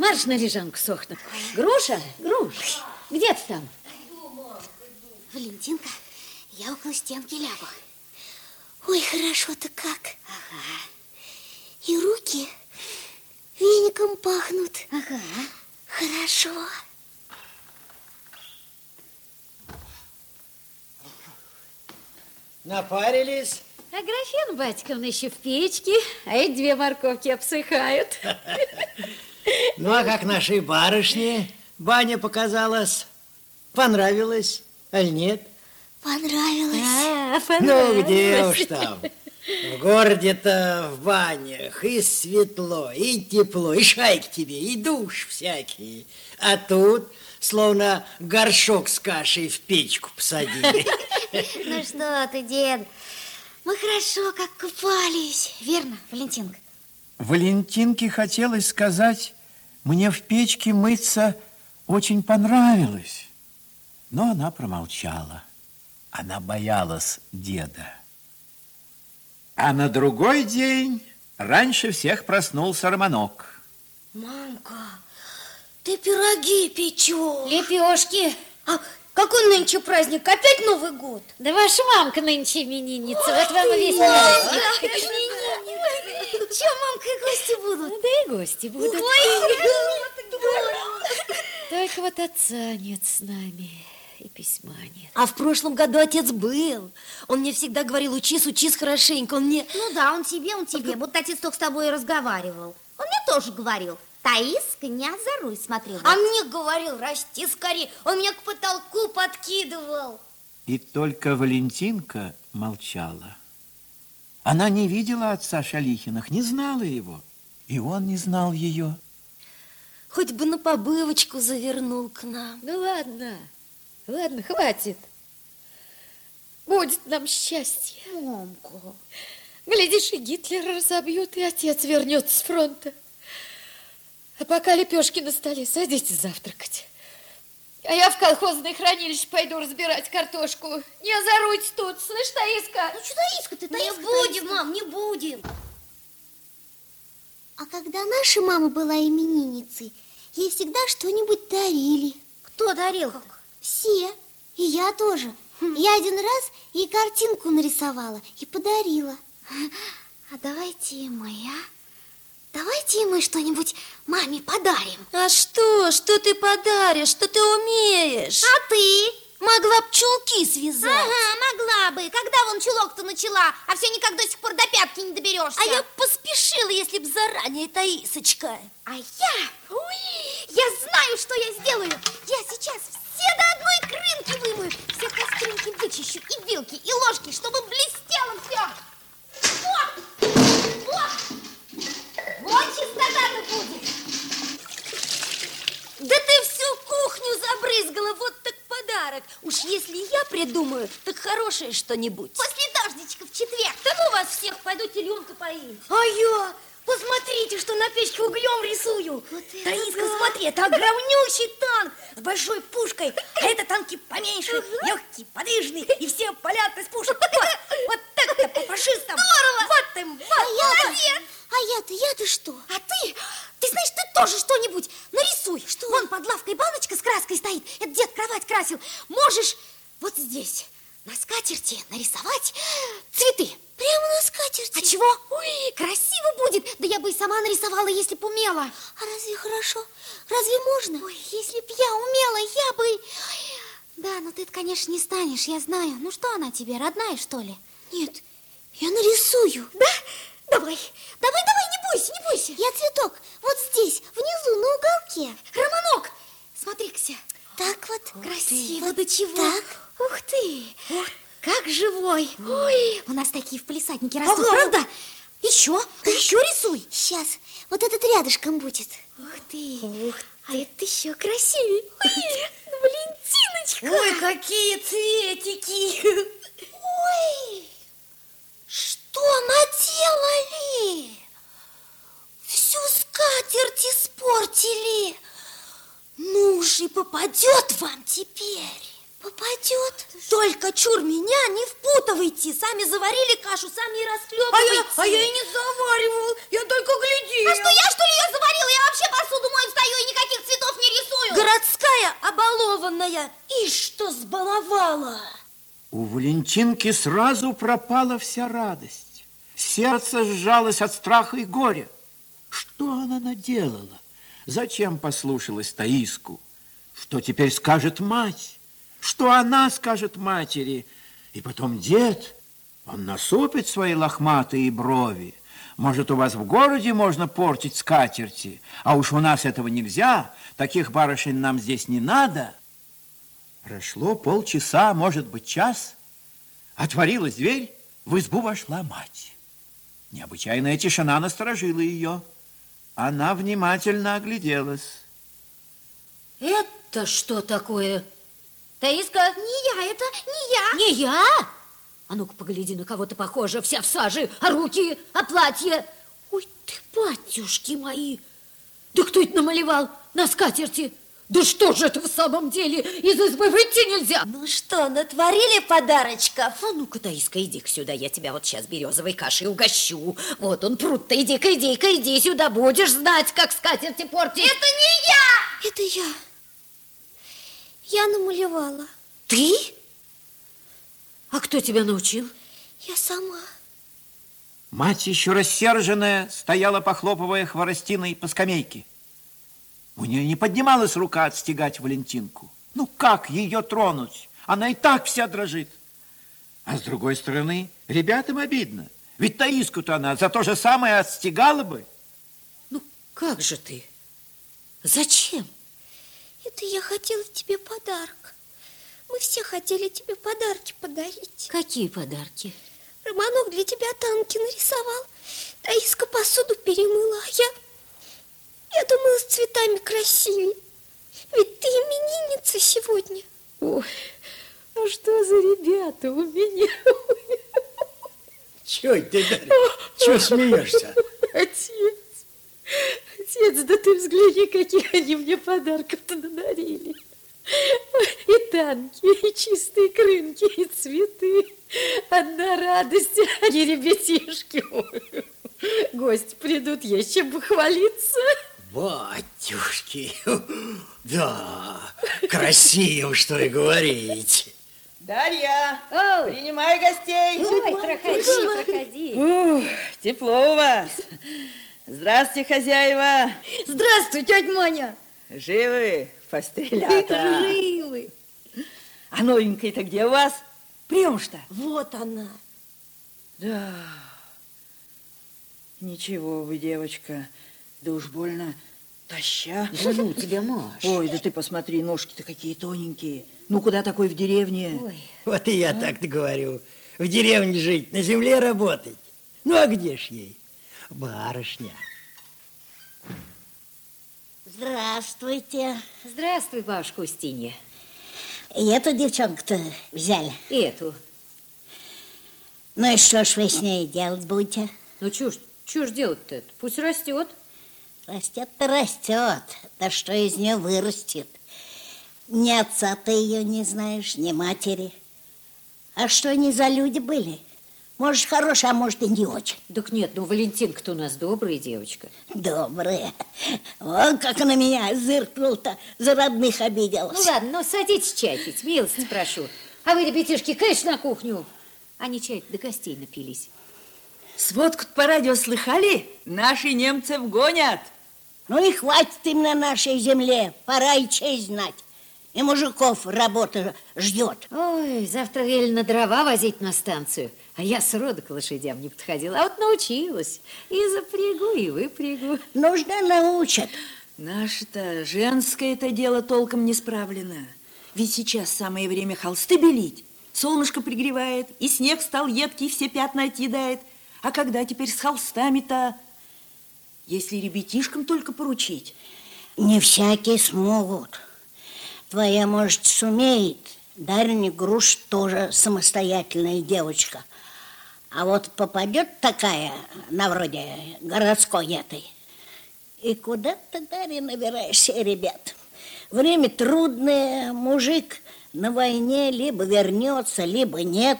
Speaker 2: марш на лежанку сохнуть. Груша, груш, где ты там?
Speaker 3: Валентинка, я около стенки лягу. Ой, хорошо-то как. Ага. И руки веником пахнут.
Speaker 2: Ага.
Speaker 3: Хорошо.
Speaker 7: Напарились?
Speaker 2: А графин Батьковна еще в печке, а эти две морковки обсыхают.
Speaker 7: Ну, а как нашей барышне баня показалась? Понравилась, аль нет?
Speaker 3: Понравилось.
Speaker 2: А,
Speaker 7: Ну, где уж там. В городе-то в банях и светло, и тепло, и шайки тебе, и душ всякие. А тут словно горшок с кашей в печку посадили.
Speaker 3: Ну что ты, дед? Мы хорошо как купались. Верно, Валентинка?
Speaker 1: Валентинке хотелось сказать, мне в печке мыться очень понравилось. Но она промолчала. Она боялась деда. А на другой день раньше всех проснулся Романок.
Speaker 10: Мамка, ты пироги печешь.
Speaker 4: Лепешки.
Speaker 10: А какой нынче праздник? Опять Новый год?
Speaker 2: Да ваша мамка нынче именинница, вот вам и весь праздник.
Speaker 10: Че, мамка, и гости будут?
Speaker 2: Да и гости будут.
Speaker 10: Ой,
Speaker 2: Только вот отца нет с нами, и письма нет.
Speaker 9: А в прошлом году отец был. Он мне всегда говорил, учись, учись хорошенько. Он мне...
Speaker 4: Ну да, он тебе, он тебе. Будто отец только с тобой и разговаривал. Он мне тоже говорил. Таиска, не озоруй, смотрел.
Speaker 10: А мне говорил, расти скорее. Он меня к потолку подкидывал.
Speaker 1: И только Валентинка молчала. Она не видела отца Шалихиных, не знала его. И он не знал ее.
Speaker 9: Хоть бы на побывочку завернул к нам.
Speaker 2: Ну ладно, ладно, хватит. Будет нам счастье.
Speaker 4: Мамка.
Speaker 2: Глядишь, и Гитлера разобьют, и отец вернется с фронта. А пока лепешки на столе, садитесь завтракать. А я в колхозное хранилище пойду разбирать картошку. Не озоруйте тут, слышь, Таиска?
Speaker 4: Ну что Таиска, ты
Speaker 10: Не
Speaker 4: Таиска,
Speaker 10: будем,
Speaker 4: Таиска.
Speaker 10: мам, не будем.
Speaker 8: А когда наша мама была именинницей, ей всегда что-нибудь дарили.
Speaker 4: Кто дарил?
Speaker 8: Все. И я тоже. Я один раз ей картинку нарисовала и подарила. А давайте и мы, а? Давайте и мы что-нибудь маме подарим.
Speaker 9: А что? Что ты подаришь? Что ты умеешь?
Speaker 4: А ты?
Speaker 9: Могла б чулки связать.
Speaker 4: Ага, могла бы. Когда вон чулок-то начала, а все никак до сих пор до пятки не доберешься.
Speaker 9: А я поспешила, если б заранее, Таисочка.
Speaker 4: А я, ой, я знаю, что я сделаю. Я сейчас все до одной крынки вымою, все кастрюльки вычищу, и вилки, и ложки, чтобы блестело все. Вот, вот, вот чистота-то будет.
Speaker 9: Да ты всю кухню забрызгала, вот так подарок. Уж если я придумаю, так хорошее что-нибудь.
Speaker 4: После дождичка в четверг.
Speaker 9: Да ну вас всех, пойду теленка поим.
Speaker 10: А я, посмотрите, что на печке углем рисую. Таиска, смотри, это огромнющий танк с большой пушкой. А это танки поменьше, легкие, подвижные, и все палят из пушек. Вот, вот так-то по фашистам. Здорово! Вот им, вот,
Speaker 8: А я-то, а я-то, я-то что?
Speaker 4: А ты, ты знаешь, ты тоже что-нибудь нарисуй. Что? Вон под лавкой баночка с краской стоит. Это дед кровать красил. Можешь вот здесь на скатерти нарисовать цветы.
Speaker 8: Прямо на скатерти.
Speaker 4: А чего? Ой, красиво будет. Да я бы и сама нарисовала, если б умела.
Speaker 8: А разве хорошо? Разве можно?
Speaker 4: Ой, если б я умела, я бы... Ой, Да, ну ты конечно, не станешь, я знаю. Ну что она тебе, родная, что ли?
Speaker 8: Нет, я нарисую.
Speaker 4: Да? Давай, давай, давай, не бойся, не бойся.
Speaker 8: Я цветок вот здесь, внизу, на уголке.
Speaker 4: Романок, смотри-ка.
Speaker 8: Так вот.
Speaker 4: Красиво,
Speaker 8: Вот
Speaker 4: до чего?
Speaker 8: так.
Speaker 4: Ух ты! как живой! Ой, у нас такие в полисаднике растут, правда? Еще, еще рисуй.
Speaker 8: Сейчас, вот этот рядышком будет.
Speaker 4: Ух ты! Ух а это еще красивее. Ой, Валентиночка!
Speaker 10: Ой, какие цветики!
Speaker 8: Ой, что наделали? Всю скатерть испортили. Ну же, попадет вам теперь. Попадет.
Speaker 9: Только чур меня не впутывайте. Сами заварили кашу, сами и
Speaker 10: А я,
Speaker 9: расхлебывайте.
Speaker 10: а я и не заваривал, я только глядел.
Speaker 4: А что, я что ли ее заварила? Я вообще посуду мою встаю и никаких цветов не рисую.
Speaker 9: Городская обалованная. И что сбаловала?
Speaker 1: У Валентинки сразу пропала вся радость. Сердце сжалось от страха и горя. Что она наделала? Зачем послушалась Таиску? Что теперь скажет мать? Что она скажет матери? И потом дед, он насупит свои лохматые брови. Может, у вас в городе можно портить скатерти, а уж у нас этого нельзя, таких барышень нам здесь не надо. Прошло полчаса, может быть, час. Отворилась дверь, в избу вошла мать. Необычайная тишина насторожила ее. Она внимательно огляделась.
Speaker 9: Это что такое?
Speaker 2: Таиска?
Speaker 4: Не я, это не я.
Speaker 2: Не я? А ну-ка, погляди, на кого ты похожа, вся в саже, а руки, а платье. Ой ты, батюшки мои! Да кто это намалевал на скатерти? Да что же это в самом деле? Из избы выйти нельзя!
Speaker 3: Ну что, натворили подарочков?
Speaker 2: А ну-ка, Таиска, иди-ка сюда, я тебя вот сейчас березовой кашей угощу. Вот он, пруд-то, иди-ка, иди-ка, иди сюда, будешь знать, как скатерти портить.
Speaker 3: Это не я!
Speaker 8: Это я. Я намалевала.
Speaker 2: Ты? А кто тебя научил?
Speaker 8: Я сама.
Speaker 1: Мать, еще рассерженная, стояла, похлопывая хворостиной по скамейке. У нее не поднималась рука отстегать Валентинку. Ну, как ее тронуть? Она и так вся дрожит. А с другой стороны, ребятам обидно. Ведь Таиску-то она за то же самое отстегала бы.
Speaker 2: Ну, как же ты? Зачем?
Speaker 8: Это я хотела тебе подарок. Мы все хотели тебе подарки подарить.
Speaker 2: Какие подарки?
Speaker 8: Романок для тебя танки нарисовал. Таиска посуду перемыла, а я... Я думала, с цветами красивее. Ведь ты именинница сегодня.
Speaker 2: Ой, ну что за ребята у меня?
Speaker 7: Чего ты, Дарья? Чего смеешься?
Speaker 2: Отец, отец, да ты взгляни, каких они мне подарков-то надарили. И танки, и чистые крынки, и цветы. Одна радость, а не ребятишки. Гости придут, есть чем похвалиться.
Speaker 7: Батюшки, да, красиво, что и говорить.
Speaker 6: Дарья, принимай гостей.
Speaker 2: Ой, проходи, проходи.
Speaker 6: Ух, тепло у вас. Здравствуйте, хозяева.
Speaker 3: Здравствуй, тетя Маня.
Speaker 6: Живы, пострелята.
Speaker 3: Живы.
Speaker 6: А новенькая-то где у вас? Прием-то?
Speaker 3: Вот она.
Speaker 6: Да. Ничего вы, девочка, да уж больно таща.
Speaker 2: Да ну тебя, Маш.
Speaker 6: Ой, да ты посмотри, ножки-то какие тоненькие. Ну, куда такой в деревне?
Speaker 2: Ой,
Speaker 7: Вот и я так-то говорю. В деревне жить, на земле работать. Ну, а где ж ей? Барышня.
Speaker 3: Здравствуйте.
Speaker 2: здравствуй, бабушка Устинья.
Speaker 3: И эту девчонку-то взяли.
Speaker 2: И эту.
Speaker 3: Ну и что ж вы с ней делать будете?
Speaker 2: Ну, чё ж, чё ж делать-то? Пусть растет.
Speaker 3: Растет-то растет. Да что из нее вырастет? Ни отца ты ее не знаешь, ни матери. А что они за люди были? Может, хорошие, а может, и не очень.
Speaker 2: Так нет, ну Валентинка-то у нас добрая девочка.
Speaker 3: Добрые. Вон как на меня зыркнул-то, за родных обиделась.
Speaker 2: Ну ладно, ну садитесь чай пить, милости прошу. А вы, ребятишки, конечно, на кухню. Они чай до гостей напились.
Speaker 6: Сводку по радио слыхали? Наши немцев гонят.
Speaker 3: Ну и хватит им на нашей земле, пора и честь знать. И мужиков работа ждет.
Speaker 2: Ой, завтра велено дрова возить на станцию. А я сроду к лошадям не подходила, а вот научилась. И запрягу, и выпрягу.
Speaker 3: Нужно научат.
Speaker 6: Наше-то женское это дело толком не справлено. Ведь сейчас самое время холсты белить. Солнышко пригревает, и снег стал едкий, все пятна отъедает. А когда теперь с холстами-то? Если ребятишкам только поручить.
Speaker 3: Не всякие смогут. Твоя, может, сумеет. Дарья Груш тоже самостоятельная девочка. А вот попадет такая, на вроде городской этой, и куда ты, Дарья, набираешься, ребят? Время трудное, мужик на войне либо вернется, либо нет.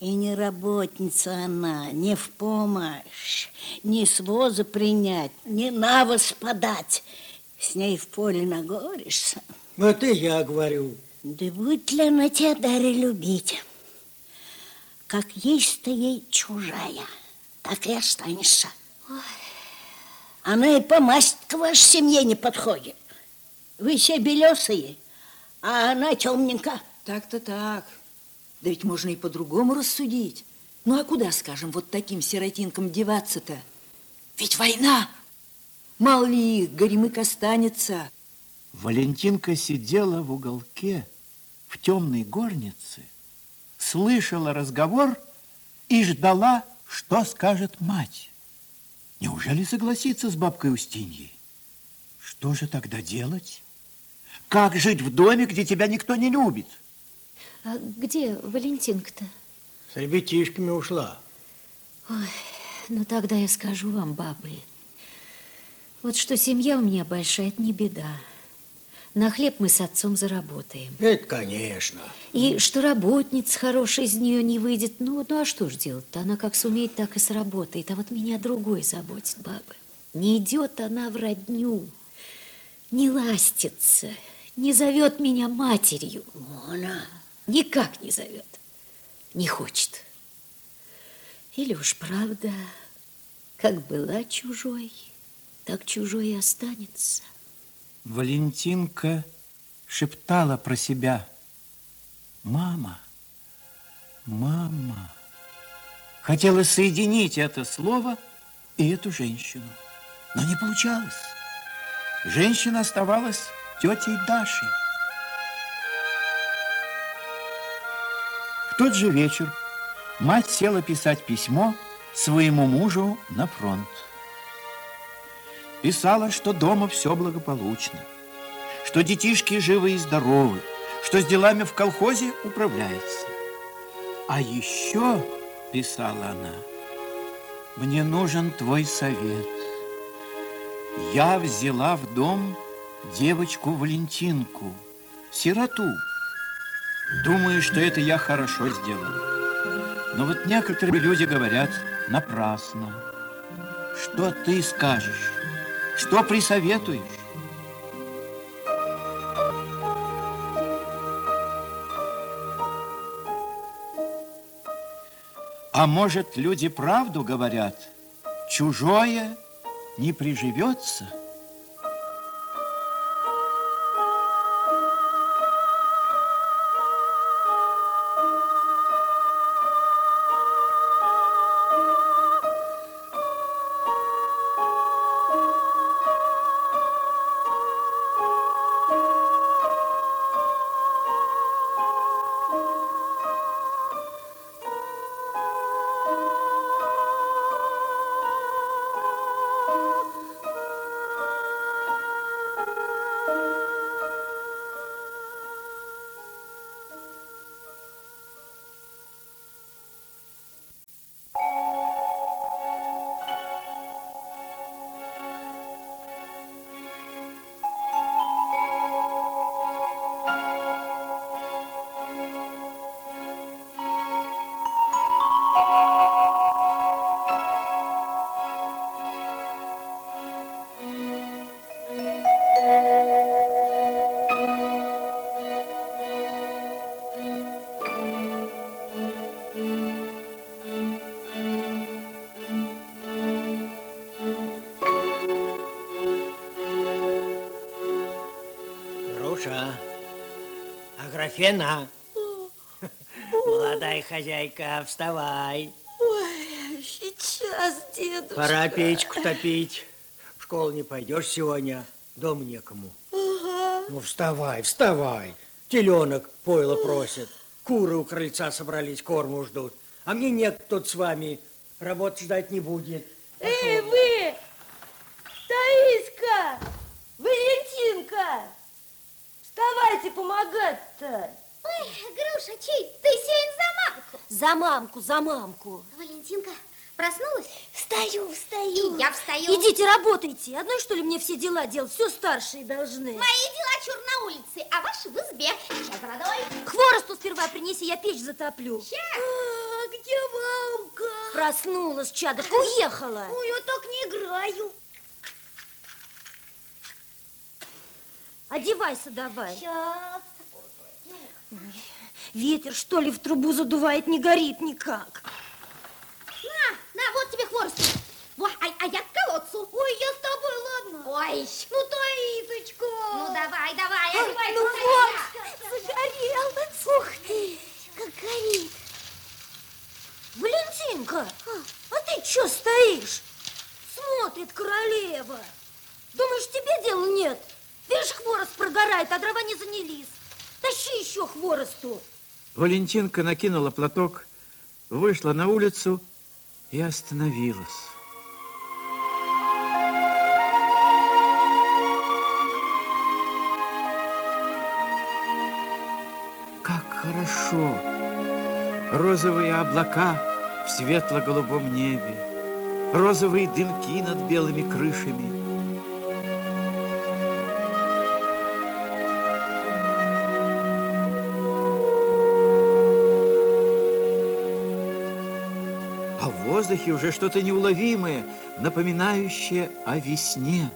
Speaker 3: И не работница она, не в помощь, не с воза принять, не на воз подать. С ней в поле нагоришься.
Speaker 7: Вот и я говорю.
Speaker 3: Да будет ли она тебя, Дарья, любить? Как есть ты ей чужая, так и останешься. Она и по масть к вашей семье не подходит. Вы все белесые, а она темненькая.
Speaker 6: Так-то так. Да ведь можно и по-другому рассудить. Ну а куда, скажем, вот таким сиротинкам деваться-то? Ведь война! Мало ли их, горемык останется.
Speaker 1: Валентинка сидела в уголке в темной горнице, слышала разговор и ждала, что скажет мать. Неужели согласится с бабкой Устиньей? Что же тогда делать? Как жить в доме, где тебя никто не любит?
Speaker 2: А где Валентинка-то?
Speaker 7: С ребятишками ушла.
Speaker 2: Ну, тогда я скажу вам, бабы, вот что семья у меня большая, это не беда. На хлеб мы с отцом заработаем.
Speaker 7: Это, конечно.
Speaker 2: И что работница хорошая из нее не выйдет. Ну, ну а что ж делать-то? Она как сумеет, так и сработает. А вот меня другой заботит, бабы. Не идет она в родню, не ластится, не зовет меня матерью.
Speaker 7: Она.
Speaker 2: Никак не зовет. Не хочет. Или уж правда, как была чужой, так чужой и останется.
Speaker 1: Валентинка шептала про себя. Мама, мама. Хотела соединить это слово и эту женщину. Но не получалось. Женщина оставалась тетей Дашей. В тот же вечер мать села писать письмо своему мужу на фронт. Писала, что дома все благополучно, что детишки живы и здоровы, что с делами в колхозе управляется. А еще, писала она, мне нужен твой совет. Я взяла в дом девочку Валентинку, сироту. Думаю, что это я хорошо сделала. Но вот некоторые люди говорят напрасно. Что ты скажешь? Что присоветуешь? А может, люди правду говорят? Чужое не приживется?
Speaker 7: Аграфена. Молодая хозяйка, вставай.
Speaker 6: Ой, сейчас, дедушка.
Speaker 7: Пора печку топить. В школу не пойдешь сегодня, дом некому. Ну, вставай, вставай. Теленок пойло просит. Куры у крыльца собрались, корму ждут. А мне нет тут с вами. Работы ждать не будет.
Speaker 9: Эй, вы! Таиска! Валентинка! Вставайте помогать-то!
Speaker 3: Ой, Груша, чей? Ты сегодня за мамку.
Speaker 9: За мамку, за мамку.
Speaker 3: Валентинка, проснулась?
Speaker 9: Встаю, встаю.
Speaker 3: И я встаю.
Speaker 9: Идите работайте. Одной, что ли, мне все дела делать? Все старшие должны.
Speaker 3: Мои дела чур на улице, а ваши в избе. Сейчас водой.
Speaker 9: Хворосту сперва принеси, я печь затоплю.
Speaker 3: Сейчас.
Speaker 9: А, где мамка? Проснулась, чадок, уехала.
Speaker 3: Ой, я так не играю.
Speaker 9: Одевайся давай.
Speaker 3: Сейчас.
Speaker 9: Ветер, что ли, в трубу задувает, не горит никак.
Speaker 3: На, на, вот тебе хворост. Во, а, а я к колодцу. Ой, я с тобой, ладно? Ой, ну, Таисочка. Ну, давай, давай, одевай.
Speaker 9: ну вот, загорел. Ух ты.
Speaker 3: как горит.
Speaker 9: Валентинка, а ты что стоишь? Смотрит королева. Думаешь, тебе дела нет? Видишь, хворост прогорает, а дрова не занялись. Тащи еще хворосту.
Speaker 1: Валентинка накинула платок, вышла на улицу и остановилась. Как хорошо! Розовые облака в светло-голубом небе, розовые дымки над белыми крышами. Воздухе уже что-то неуловимое, напоминающее о весне.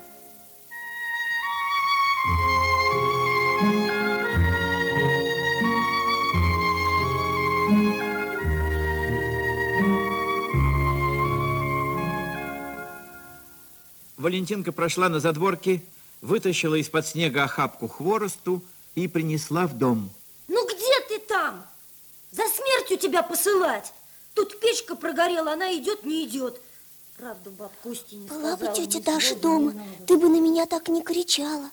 Speaker 1: Валентинка прошла на задворке, вытащила из-под снега охапку хворосту и принесла в дом.
Speaker 9: Ну где ты там? За смертью тебя посылать. Тут печка прогорела, она идет, не идет. Правда, бабка Устья не
Speaker 8: Была бы
Speaker 9: сказала,
Speaker 8: тетя
Speaker 9: ни
Speaker 8: Даша дома, ты бы на меня так не кричала.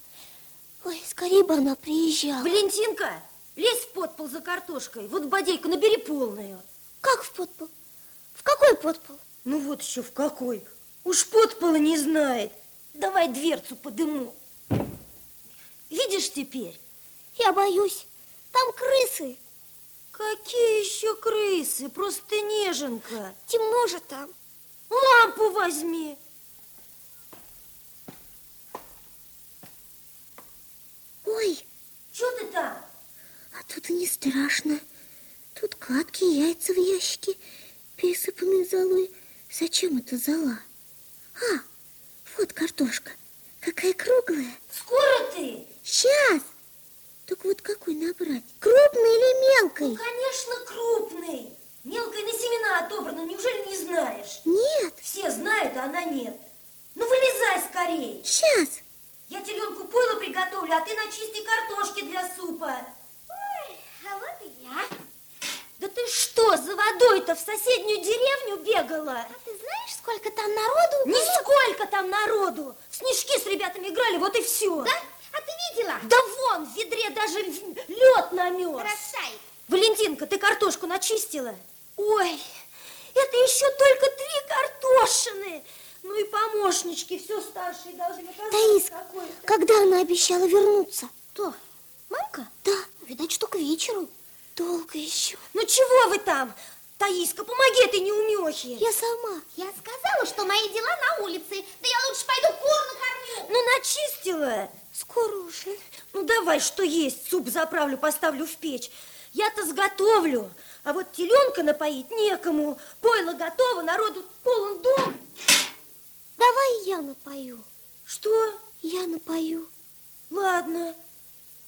Speaker 8: Ой, скорее бы она приезжала.
Speaker 9: Валентинка, лезь в подпол за картошкой. Вот бодейку набери полную.
Speaker 8: Как в подпол? В какой подпол?
Speaker 9: Ну вот еще в какой. Уж подпола не знает. Давай дверцу подыму. Видишь теперь?
Speaker 8: Я боюсь. Там крысы.
Speaker 9: Какие еще крысы? Просто неженка.
Speaker 8: Темно же там.
Speaker 9: Лампу возьми.
Speaker 8: Ой,
Speaker 9: Что ты там?
Speaker 8: а тут и не страшно. Тут катки, яйца в ящике, пересыпанные золой. Зачем это зола? А, вот картошка. Какая круглая.
Speaker 9: Скоро ты?
Speaker 8: Сейчас. Так вот какой набрать? Крупный или
Speaker 9: Ну,
Speaker 8: мелкой?
Speaker 9: конечно, крупный. Мелкой на семена отобрана, неужели не знаешь?
Speaker 8: Нет.
Speaker 9: Все знают, а она нет. Ну, вылезай скорее.
Speaker 8: Сейчас.
Speaker 9: Я теленку пойло приготовлю, а ты начисти картошки для супа.
Speaker 3: А вот и я.
Speaker 9: Да ты что, за водой-то в соседнюю деревню бегала?
Speaker 3: А ты знаешь, сколько там народу?
Speaker 9: Нисколько там народу. В снежки с ребятами играли, вот и все.
Speaker 3: Да? А ты видела?
Speaker 9: Да вон, в ведре даже лед намерз.
Speaker 3: Бросай.
Speaker 9: Валентинка, ты картошку начистила? Ой, это еще только три картошины. Ну и помощнички, все старшие должны.
Speaker 8: Таис, когда она обещала вернуться?
Speaker 3: Кто? Мамка?
Speaker 8: Да,
Speaker 3: Видать, что к вечеру.
Speaker 8: долго еще.
Speaker 9: Ну чего вы там? Таиска, помоги этой неумехе.
Speaker 8: Я сама.
Speaker 3: Я сказала, что мои дела на улице. Да я лучше пойду кур накормлю.
Speaker 9: Ну начистила.
Speaker 8: Скоро уже.
Speaker 9: Ну давай, что есть, суп заправлю, поставлю в печь. Я-то сготовлю, а вот теленка напоить некому. Пойло готово, народу полон дом.
Speaker 8: Давай я напою.
Speaker 9: Что?
Speaker 8: Я напою.
Speaker 9: Ладно,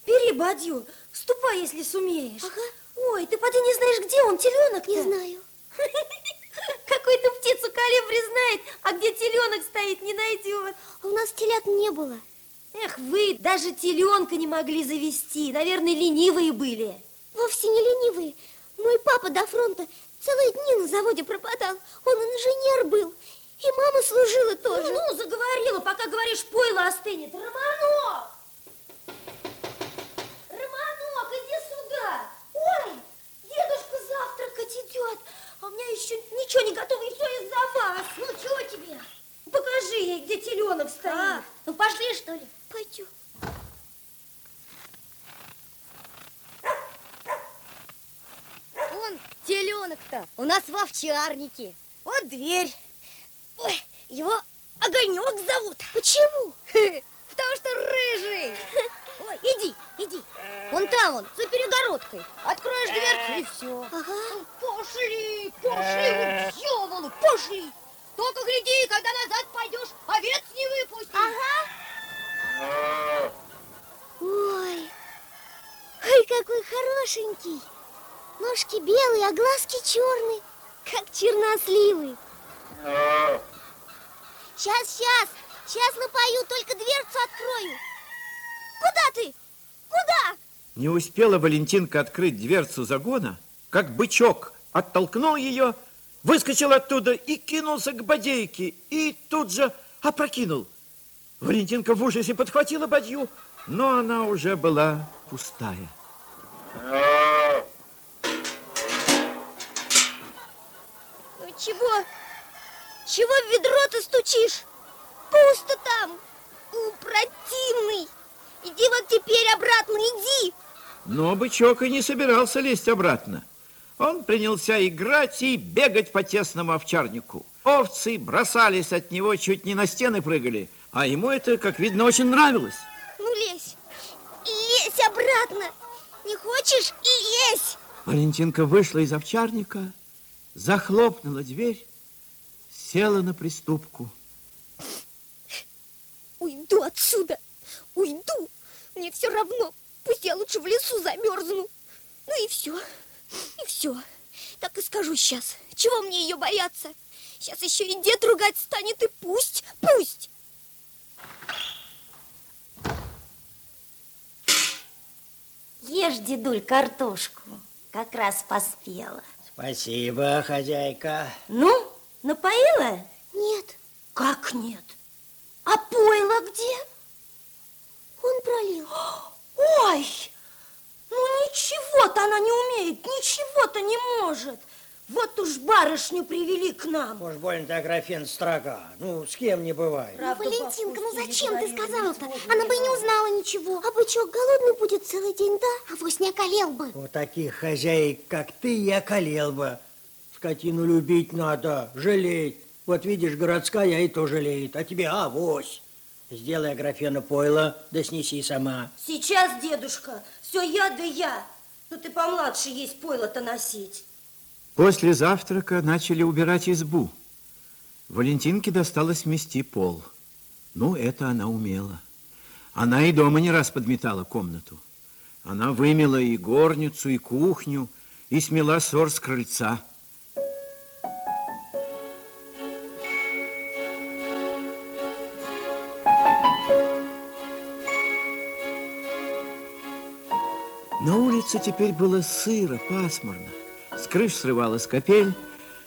Speaker 9: бери бадью, ступай, если сумеешь.
Speaker 8: Ага.
Speaker 9: Ой, ты поди не знаешь, где он, теленок
Speaker 8: Не знаю.
Speaker 9: Какую-то птицу калибри знает, а где теленок стоит, не найдет.
Speaker 8: А у нас телят не было.
Speaker 9: Эх, вы даже теленка не могли завести, наверное, ленивые были.
Speaker 8: Вовсе не ленивые. Мой папа до фронта целые дни на заводе пропадал. Он инженер был. И мама служила тоже.
Speaker 9: Ну, ну, заговорила, пока говоришь, пойло остынет. Романок! Романок, иди сюда! Ой, дедушка завтракать идет, а у меня еще ничего не готово, и все из-за вас. Ну, чего тебе? Покажи ей, где теленок стоит.
Speaker 3: Ну, пошли, что ли?
Speaker 8: Пойдем.
Speaker 3: Он, теленок-то, у нас в овчарнике. Вот дверь. Ой, его Огонек зовут.
Speaker 8: Почему?
Speaker 3: Потому что рыжий. Ой, иди, иди. Вон там он, за перегородкой. Откроешь дверцу и все.
Speaker 8: Ага.
Speaker 3: Пошли, пошли, вы дьяволы, пошли. Только гляди, когда назад пойдешь, овец не выпусти. Ага.
Speaker 8: Ой. Ой, какой хорошенький. Ножки белые, а глазки черные, как черносливы. Сейчас, сейчас, сейчас напою, только дверцу открою. Куда ты? Куда?
Speaker 1: Не успела Валентинка открыть дверцу загона, как бычок оттолкнул ее, выскочил оттуда и кинулся к бодейке, и тут же опрокинул. Валентинка в ужасе подхватила бадью, но она уже была пустая.
Speaker 8: Ну чего? Чего в ведро ты стучишь? Пусто там. У, противный. Иди вот теперь обратно, иди.
Speaker 1: Но бычок и не собирался лезть обратно. Он принялся играть и бегать по тесному овчарнику. овцы бросались от него, чуть не на стены прыгали. А ему это, как видно, очень нравилось.
Speaker 8: Ну, лезь. Лезь обратно. Не хочешь? И лезь.
Speaker 1: Валентинка вышла из овчарника, захлопнула дверь, села на приступку.
Speaker 8: Уйду отсюда. Уйду. Мне все равно. Пусть я лучше в лесу замерзну. Ну и все. И все. Так и скажу сейчас. Чего мне ее бояться? Сейчас еще и дед ругать станет, и пусть, пусть.
Speaker 9: Ешь, дедуль, картошку. Как раз поспела.
Speaker 7: Спасибо, хозяйка.
Speaker 9: Ну, напоила?
Speaker 8: Нет,
Speaker 9: Как нет? А пойло где?
Speaker 8: он пролил.
Speaker 9: Ой, ну ничего-то она не умеет, ничего-то не может. Вот уж барышню привели к нам.
Speaker 7: Уж больно-то Аграфен строга. Ну, с кем не бывает.
Speaker 8: Ну, Валентинка, ну зачем ты сказала-то? Она бы и не узнала ничего. А бычок голодный будет целый день, да? А вось не околел бы.
Speaker 7: У таких хозяек, как ты, я околел бы. Скотину любить надо, жалеть. Вот видишь, городская и то жалеет. А тебе авось. Сделай Аграфену пойло, да снеси сама.
Speaker 9: Сейчас, дедушка, все я да я. Ну ты помладше есть пойло-то носить.
Speaker 1: После завтрака начали убирать избу. Валентинке досталось мести пол. Ну, это она умела. Она и дома не раз подметала комнату. Она вымела и горницу, и кухню, и смела ссор с крыльца. На улице теперь было сыро, пасмурно. Крыш срывалась капель,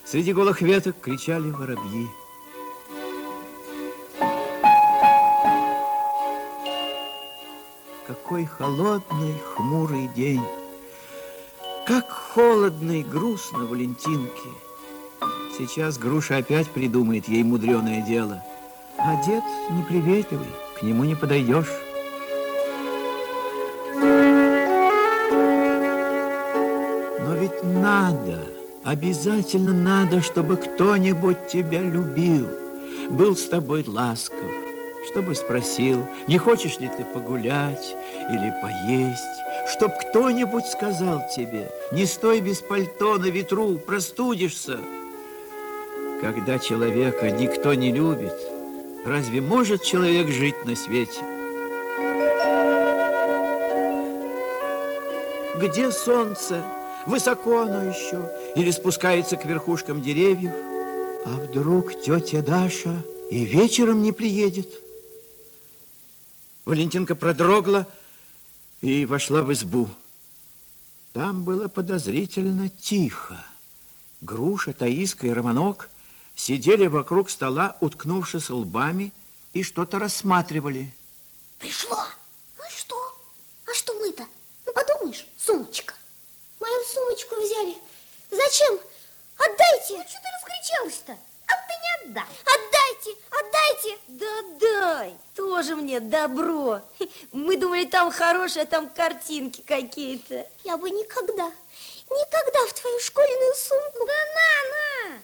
Speaker 1: среди голых веток кричали воробьи. Какой холодный, хмурый день. Как холодно и грустно Валентинке. Сейчас Груша опять придумает ей мудреное дело. А дед неприветливый, к нему не подойдешь. Обязательно надо, чтобы кто-нибудь тебя любил, был с тобой ласков, чтобы спросил, не хочешь ли ты погулять или поесть, чтоб кто-нибудь сказал тебе, не стой без пальто на ветру, простудишься. Когда человека никто не любит, разве может человек жить на свете? Где солнце? Высоко оно еще? Или спускается к верхушкам деревьев? А вдруг тетя Даша и вечером не приедет? Валентинка продрогла и вошла в избу. Там было подозрительно тихо. Груша, Таиска и Романок сидели вокруг стола, уткнувшись лбами, и что-то рассматривали.
Speaker 8: Пришло. Ну и что? А что мы-то? Ну, подумаешь, сумочка. Сумочку взяли. Зачем? Отдайте.
Speaker 9: Ну, что ты раскричалась-то? А ты не отдай.
Speaker 8: Отдайте, отдайте.
Speaker 9: Да дай, тоже мне добро. Мы думали, там хорошие, а там картинки какие-то.
Speaker 8: Я бы никогда, никогда в твою школьную сумку.
Speaker 9: Да на, на.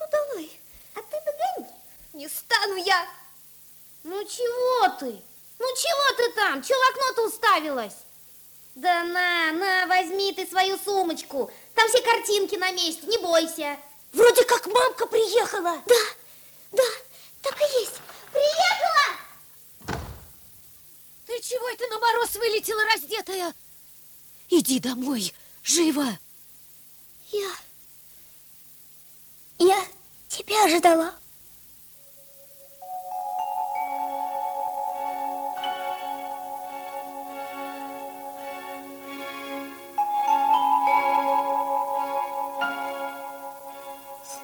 Speaker 8: Ну, давай.
Speaker 9: А ты догони.
Speaker 8: Не стану я.
Speaker 9: Ну чего ты? Ну чего ты там? Чего в окно-то уставилась?
Speaker 3: Да на, на, возьми ты свою сумочку. Там все картинки на месте, не бойся.
Speaker 9: Вроде как мамка приехала.
Speaker 8: Да, да, так и есть.
Speaker 3: Приехала!
Speaker 5: Ты чего это на мороз вылетела раздетая? Иди домой, живо!
Speaker 8: Я, я тебя ожидала.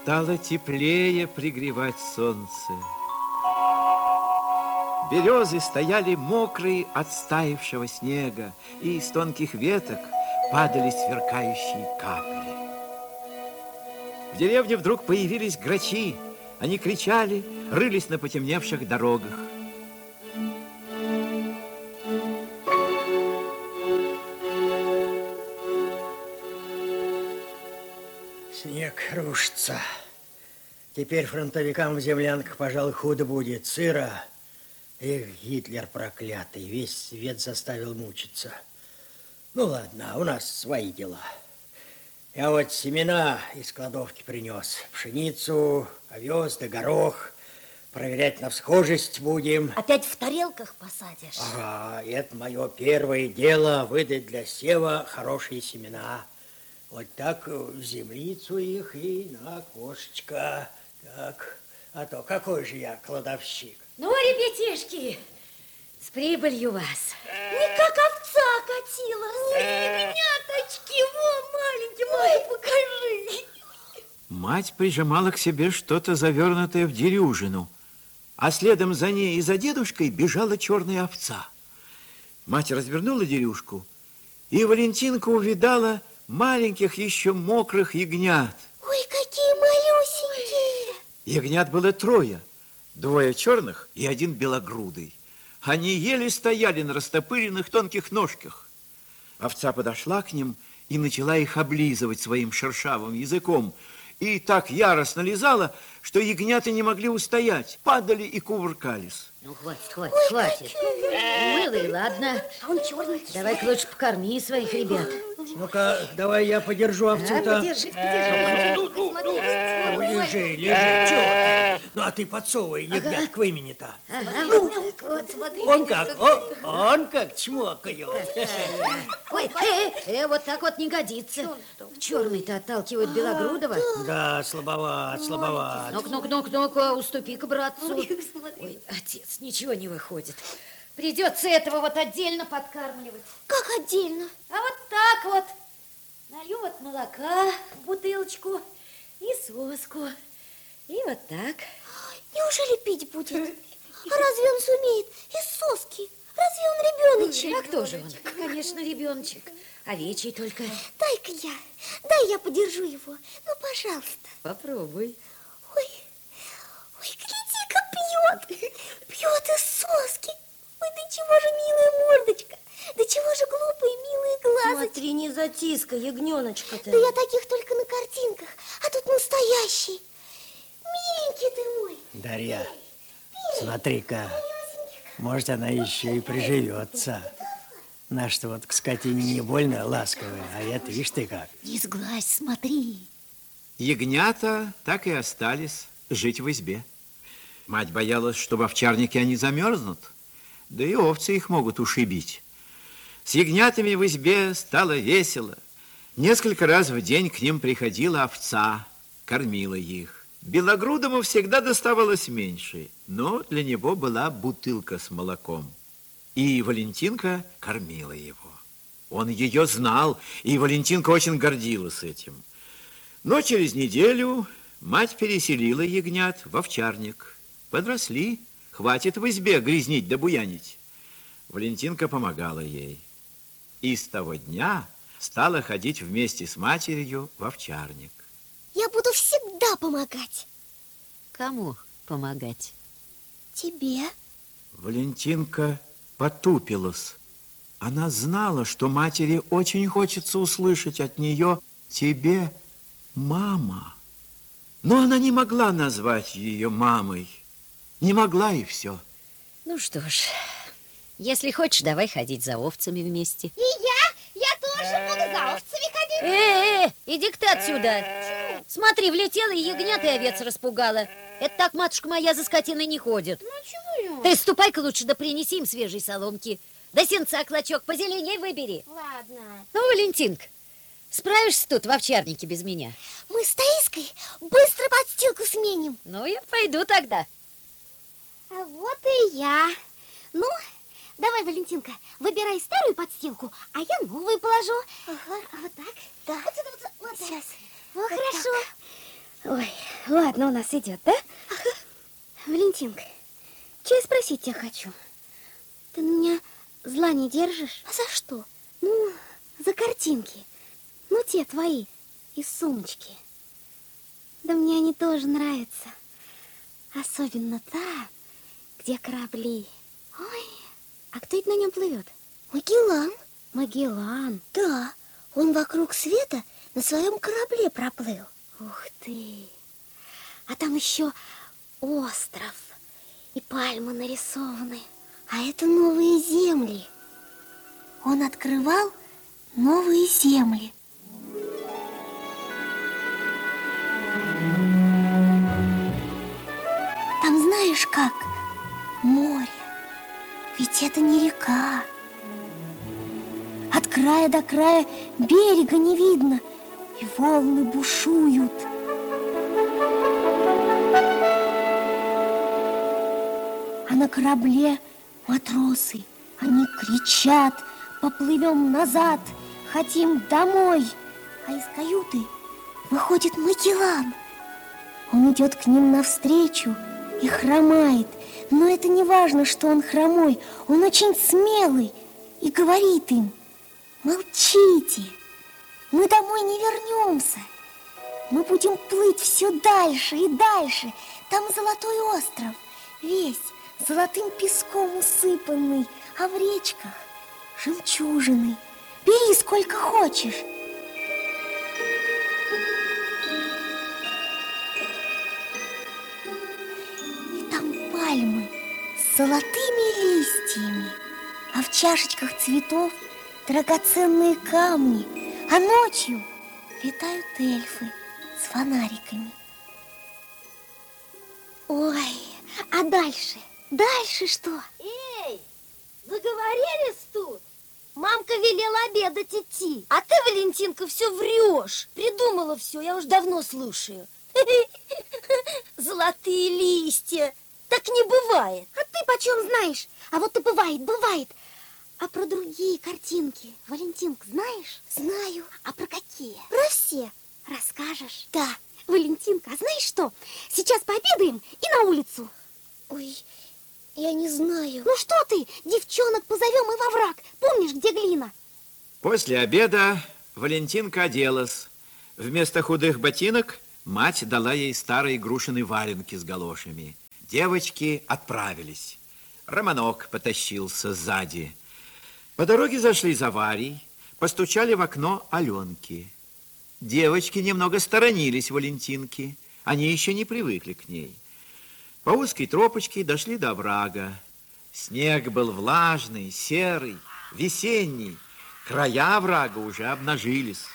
Speaker 1: Стало теплее пригревать солнце. Березы стояли мокрые от стаившего снега, и из тонких веток падали сверкающие капли. В деревне вдруг появились грачи. Они кричали, рылись на потемневших дорогах.
Speaker 7: Снег рушится. Теперь фронтовикам в землянках, пожалуй, худо будет. Сыро. Эх, Гитлер проклятый, весь свет заставил мучиться. Ну ладно, у нас свои дела. Я вот семена из кладовки принес. Пшеницу, овес да горох. Проверять на всхожесть будем.
Speaker 9: Опять в тарелках посадишь?
Speaker 7: Ага, это мое первое дело, выдать для сева хорошие семена. Вот так в землицу их и на окошечко. Так, а то какой же я кладовщик.
Speaker 2: Ну, ребятишки, с прибылью вас.
Speaker 9: Не как овца катила. Ягняточки, во, маленький мой, покажи.
Speaker 1: Мать прижимала к себе что-то завернутое в дерюжину, а следом за ней и за дедушкой бежала черная овца. Мать развернула дерюшку, и Валентинка увидала маленьких еще мокрых ягнят.
Speaker 8: Ой, какие малюсенькие.
Speaker 1: Ягнят было трое, двое черных и один белогрудый. Они еле стояли на растопыренных тонких ножках. Овца подошла к ним и начала их облизывать своим шершавым языком. И так яростно лизала, что ягнята не могли устоять, падали и кувыркались.
Speaker 2: Ну, хватит, хватит, хватит. Милый, ладно.
Speaker 9: А он черненький.
Speaker 2: Давай-ка лучше покорми своих ребят.
Speaker 7: Ну-ка, давай я подержу
Speaker 2: А,
Speaker 7: овцу-то.
Speaker 2: подержи, подержи.
Speaker 7: Ну, лежи, лежи, чего ты? Ну, а ты подсовывай ягнят к имени-то. Он как, он как чмокает.
Speaker 2: Ой, э, э, э, вот так вот не годится. Черный-то отталкивает Белогрудова.
Speaker 7: Да, слабоват, слабоват.
Speaker 2: Ну-ка, ну-ка, ну-ка, ну-ка, уступи-ка братцу. Ой, отец, ничего не выходит. Придется этого вот отдельно подкармливать.
Speaker 8: Как отдельно?
Speaker 2: А вот так вот. Налью вот молока в бутылочку и соску. И вот так.
Speaker 8: Неужели пить будет? А разве он сумеет? Из соски. Разве он ребеночек?
Speaker 2: А кто же он? Конечно, ребеночек. Овечий только.
Speaker 8: Дай-ка я, дай я подержу его. Ну, пожалуйста.
Speaker 2: Попробуй.
Speaker 8: Ой, ой, гляди-ка, пьет. Пьет из соски. Ой, да чего же милая мордочка. Да чего же глупые глазки.
Speaker 9: Смотри, не затискай, ягненочка-то.
Speaker 8: Да я таких только на картинках, а тут настоящий. Миленький ты мой.
Speaker 7: Дарья, смотри-ка, может, она еще и приживется. Наш-то вот к скотине не больно ласковая, а это, видишь ты как.
Speaker 9: Не сглазь, смотри.
Speaker 1: Ягнята так и остались жить в избе. Мать боялась, что в овчарнике они замерзнут, да и овцы их могут ушибить. С ягнятами в избе стало весело. Несколько раз в день к ним приходила овца, кормила их. Белогрудому всегда доставалось меньше, но для него была бутылка с молоком. И Валентинка кормила его. Он ее знал, и Валентинка очень гордилась этим. Но через неделю мать переселила ягнят в овчарник. Подросли, хватит в избе грязнить да буянить. Валентинка помогала ей. И с того дня стала ходить вместе с матерью в овчарник.
Speaker 8: Я буду всегда помогать.
Speaker 2: Кому помогать?
Speaker 8: Тебе.
Speaker 1: Валентинка потупилась. Она знала, что матери очень хочется услышать от нее «тебе, мама». Но она не могла назвать ее мамой. Не могла и все.
Speaker 2: Ну что ж, если хочешь, давай ходить за овцами вместе.
Speaker 8: И я, я тоже буду за овцами ходить.
Speaker 2: Э, э, иди-ка ты отсюда. Смотри, влетела и ягнят и овец распугала. Это так, матушка моя, за скотиной не ходит.
Speaker 8: Ну, чего я?
Speaker 2: Ты ступай-ка лучше, да принеси им свежей соломки. Да сенца клочок позеленей выбери.
Speaker 8: Ладно.
Speaker 2: Ну, Валентинка, справишься тут в овчарнике без меня?
Speaker 8: Мы с Таиской быстро подстилку сменим.
Speaker 2: Ну, я пойду тогда.
Speaker 8: А вот и я. Ну, давай, Валентинка, выбирай старую подстилку, а я новую положу. Ага. Вот так? Да. Вот сюда, вот сюда. Вот Сейчас. Ну, хорошо. Ой, ладно, у нас идет, да? Ага. Валентинка, что я спросить тебя хочу? Ты на меня зла не держишь? А за что? Ну, за картинки. Ну, те твои, из сумочки. Да мне они тоже нравятся. Особенно та, где корабли. А кто это на нем плывет? Магеллан. Магеллан? Да, он вокруг света на своем корабле проплыл. Ух ты! А там еще остров и пальмы нарисованы. А это новые земли. Он открывал новые земли. Там знаешь как? Море. Ведь это не река. От края до края берега не видно, и волны бушуют. А на корабле матросы, они кричат, поплывем назад, хотим домой. А из каюты выходит Магеллан. Он идет к ним навстречу и хромает. Но это не важно, что он хромой, он очень смелый и говорит им, молчите, мы домой не вернемся. Мы будем плыть все дальше и дальше. Там золотой остров, весь золотым песком усыпанный, а в речках жемчужины. Бери сколько хочешь. Пальмы с золотыми листьями, а в чашечках цветов драгоценные камни, а ночью летают эльфы с фонариками. Ой, а дальше? Дальше что?
Speaker 9: Эй, заговорились тут? Мамка велела обедать идти, а ты, Валентинка, все врешь. Придумала все, я уж давно слушаю. Золотые листья. Так не бывает.
Speaker 8: А ты почем знаешь? А вот и бывает, бывает. А про другие картинки, Валентинка, знаешь? Знаю. А про какие? Про все. Расскажешь? Да. Валентинка, а знаешь что? Сейчас пообедаем и на улицу. Ой, я не знаю. Ну что ты, девчонок позовем и во враг. Помнишь, где глина?
Speaker 1: После обеда Валентинка оделась. Вместо худых ботинок мать дала ей старые грушины валенки с галошами. Девочки отправились. Романок потащился сзади. По дороге зашли за Варей, постучали в окно Аленки. Девочки немного сторонились Валентинки. Они еще не привыкли к ней. По узкой тропочке дошли до врага. Снег был влажный, серый, весенний. Края врага уже обнажились.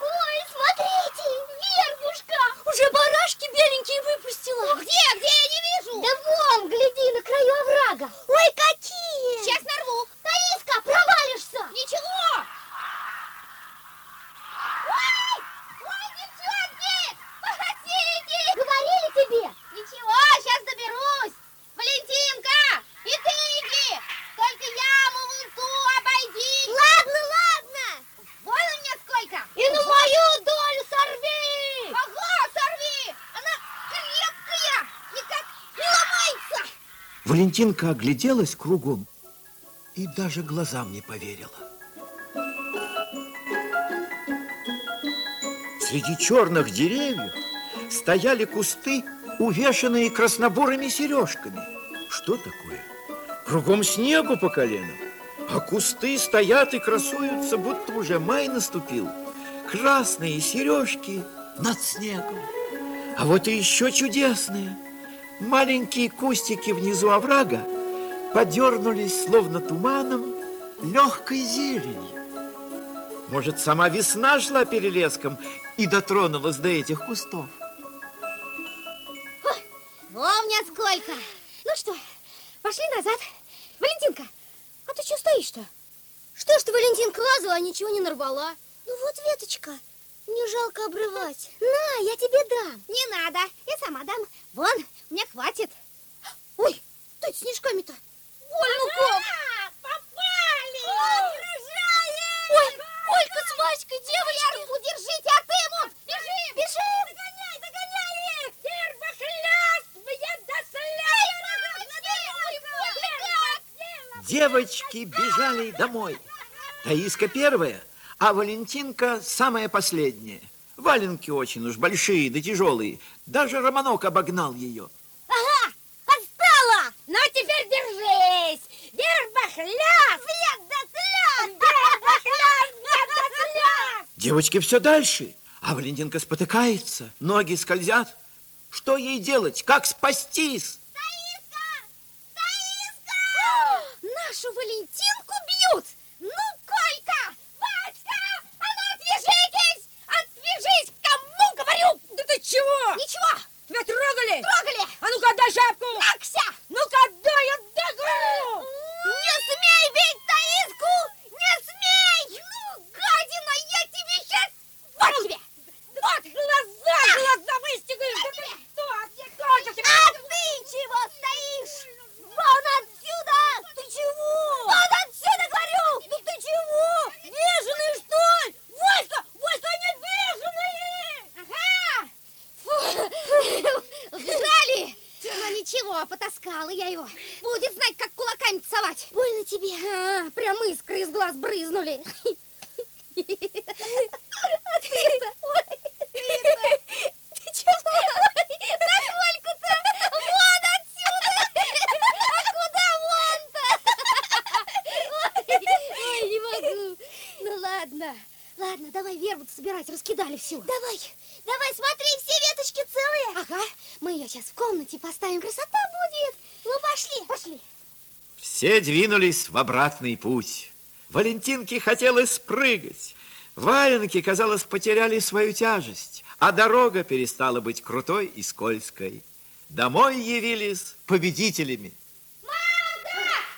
Speaker 8: Ой, смотрите, вербушка! Уже барашки беленькие выпустила. Где, где, я не вижу. Да вон, гляди, на краю оврага. Ой, какие! Сейчас нарву. Таиска, провалишься. Ничего. Ой, ой, девчонки, спасите! Говорили тебе? Ничего, сейчас доберусь. Валентинка, и ты иди. Только яму вон ту обойди. Ладно, ладно. Вон у меня сколько. И на мою долю сорви. Ага, сорви. Она крепкая, никак не ломается.
Speaker 1: Валентинка огляделась кругом и даже глазам не поверила. Среди черных деревьев стояли кусты, увешанные краснобурыми сережками. Что такое? Кругом снегу по колено, а кусты стоят и красуются, будто уже май наступил. Красные сережки над снегом. А вот и еще чудесные. Маленькие кустики внизу оврага подернулись, словно туманом, легкой зеленью. Может, сама весна шла перелеском и дотронулась до этих кустов?
Speaker 8: О, у меня сколько? Ну что, пошли назад. Валентинка, а ты что стоишь-то? Что ж ты, Валентинка, лазала, а ничего не нарвала? Ну вот веточка, не жалко обрывать. На, я тебе дам. Не надо, я сама дам. Вон, мне хватит. Ой, что это снежками-то? Больно как. Попали! Ой, Олька с Васькой, девочки! Верку держите, а ты, Мут! Бежим! Бежим! Догоняй, догоняй их! Первохляст, мне до
Speaker 1: Девочки бежали домой. Таиска первая, а Валентинка самая последняя. Валенки очень уж большие да тяжелые. Даже Романок обогнал ее.
Speaker 8: Ага, отстала! Ну, теперь держись! Вербахляс! Свет да слез!
Speaker 1: Девочки все дальше, а Валентинка спотыкается, ноги скользят. Что ей делать? Как спастись?
Speaker 4: Нашу Валентинку бьют! Ну, Колька! Васька! А ну, отвяжитесь! Отвяжись! Кому говорю?
Speaker 9: Да ты чего?
Speaker 4: Ничего!
Speaker 9: Тебя трогали?
Speaker 4: Трогали!
Speaker 9: А ну-ка, отдай шапку!
Speaker 4: Такся!
Speaker 9: Ну-ка, отдай, отдай, говорю!
Speaker 4: Не смей бить Таиску! Не смей! Ну, гадина, я тебе сейчас... Вот тебе!
Speaker 9: Вот, глаза, глаза выстегают! Да ты что? Где кончишь?
Speaker 4: А ты чего стоишь? Вон отсюда! Ты чего? Вон отсюда, говорю!
Speaker 9: Ну ты чего? Бешеный, что ли? Васька, Васька, они бешеные!
Speaker 4: Ага! Ждали! Но ничего, потаскала я его. Будет знать, как кулаками совать. Больно тебе? А, прям искры из глаз брызнули. Ответа! Ты чего? На сколько-то? Вон отсюда! А куда вон-то? Ой, не могу. Ну ладно, ладно, давай вербу собирать, раскидали всю. Давай, давай, смотри, все веточки целые. Ага, мы ее сейчас в комнате поставим, красота будет. Ну, пошли. Пошли.
Speaker 1: Все двинулись в обратный путь. Валентинке хотелось спрыгать. Валенки, казалось, потеряли свою тяжесть, а дорога перестала быть крутой и скользкой. Домой явились победителями.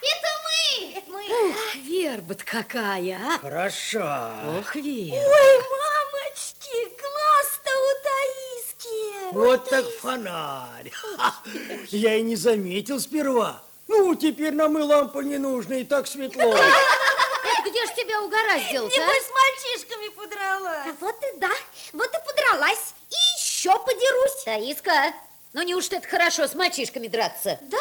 Speaker 4: Это мы! Это мы!
Speaker 2: Верба-то какая, а?
Speaker 7: Хорошо.
Speaker 2: Ох, Вер.
Speaker 9: Ой, мамочки, глаз-то у Таиски!
Speaker 7: Вот так фонарь. Ха, Я и не заметил сперва. Ну, теперь нам и лампа не нужна, и так светло.
Speaker 2: Это где ж тебя угораздило-то, а?
Speaker 9: Небось, с мальчишками подралась.
Speaker 4: Вот и да, вот и подралась. И еще подерусь.
Speaker 2: Таиска, ну неужто это хорошо с мальчишками драться?
Speaker 4: Да?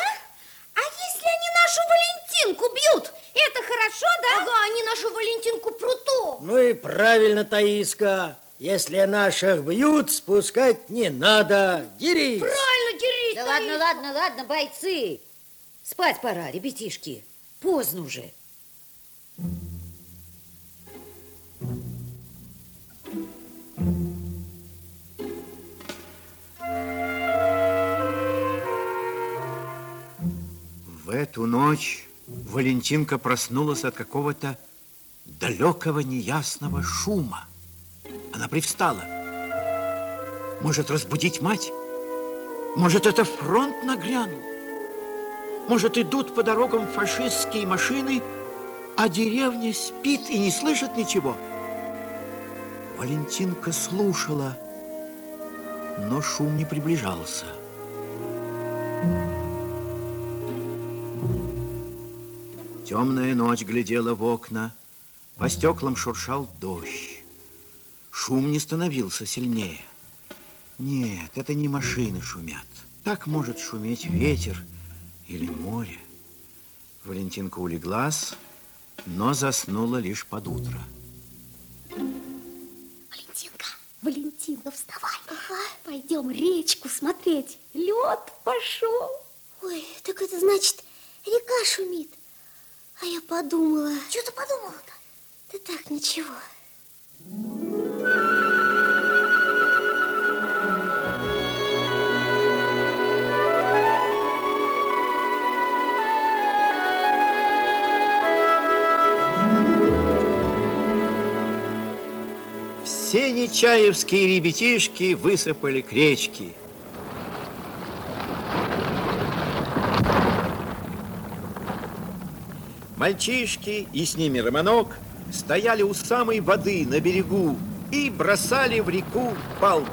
Speaker 4: А если они нашу Валентинку бьют? Это хорошо, да? Ага, они нашу Валентинку пруту.
Speaker 7: Ну и правильно, Таиска. Если наших бьют, спускать не надо. Дерись.
Speaker 4: Правильно, дерись.
Speaker 2: Да ладно, ладно, ладно, бойцы. Спать пора, ребятишки. Поздно уже.
Speaker 1: В эту ночь Валентинка проснулась от какого-то далекого неясного шума. Она привстала. Может, разбудить мать? Может, это фронт нагрянул? Может, идут по дорогам фашистские машины, а деревня спит и не слышит ничего? Валентинка слушала, но шум не приближался. Темная ночь глядела в окна, по стеклам шуршал дождь. Шум не становился сильнее. Нет, это не машины шумят. Так может шуметь ветер или море. Валентинка улеглась, но заснула лишь под утро.
Speaker 4: Валентинка, Валентинка, вставай. Ага. Пойдем речку смотреть. Лед пошел. Ой, так это значит, река шумит. А я подумала... Что ты подумала-то? Да так, ничего.
Speaker 1: Все нечаевские ребятишки высыпали к речке. Мальчишки и с ними Романок стояли у самой воды на берегу и бросали в реку палки.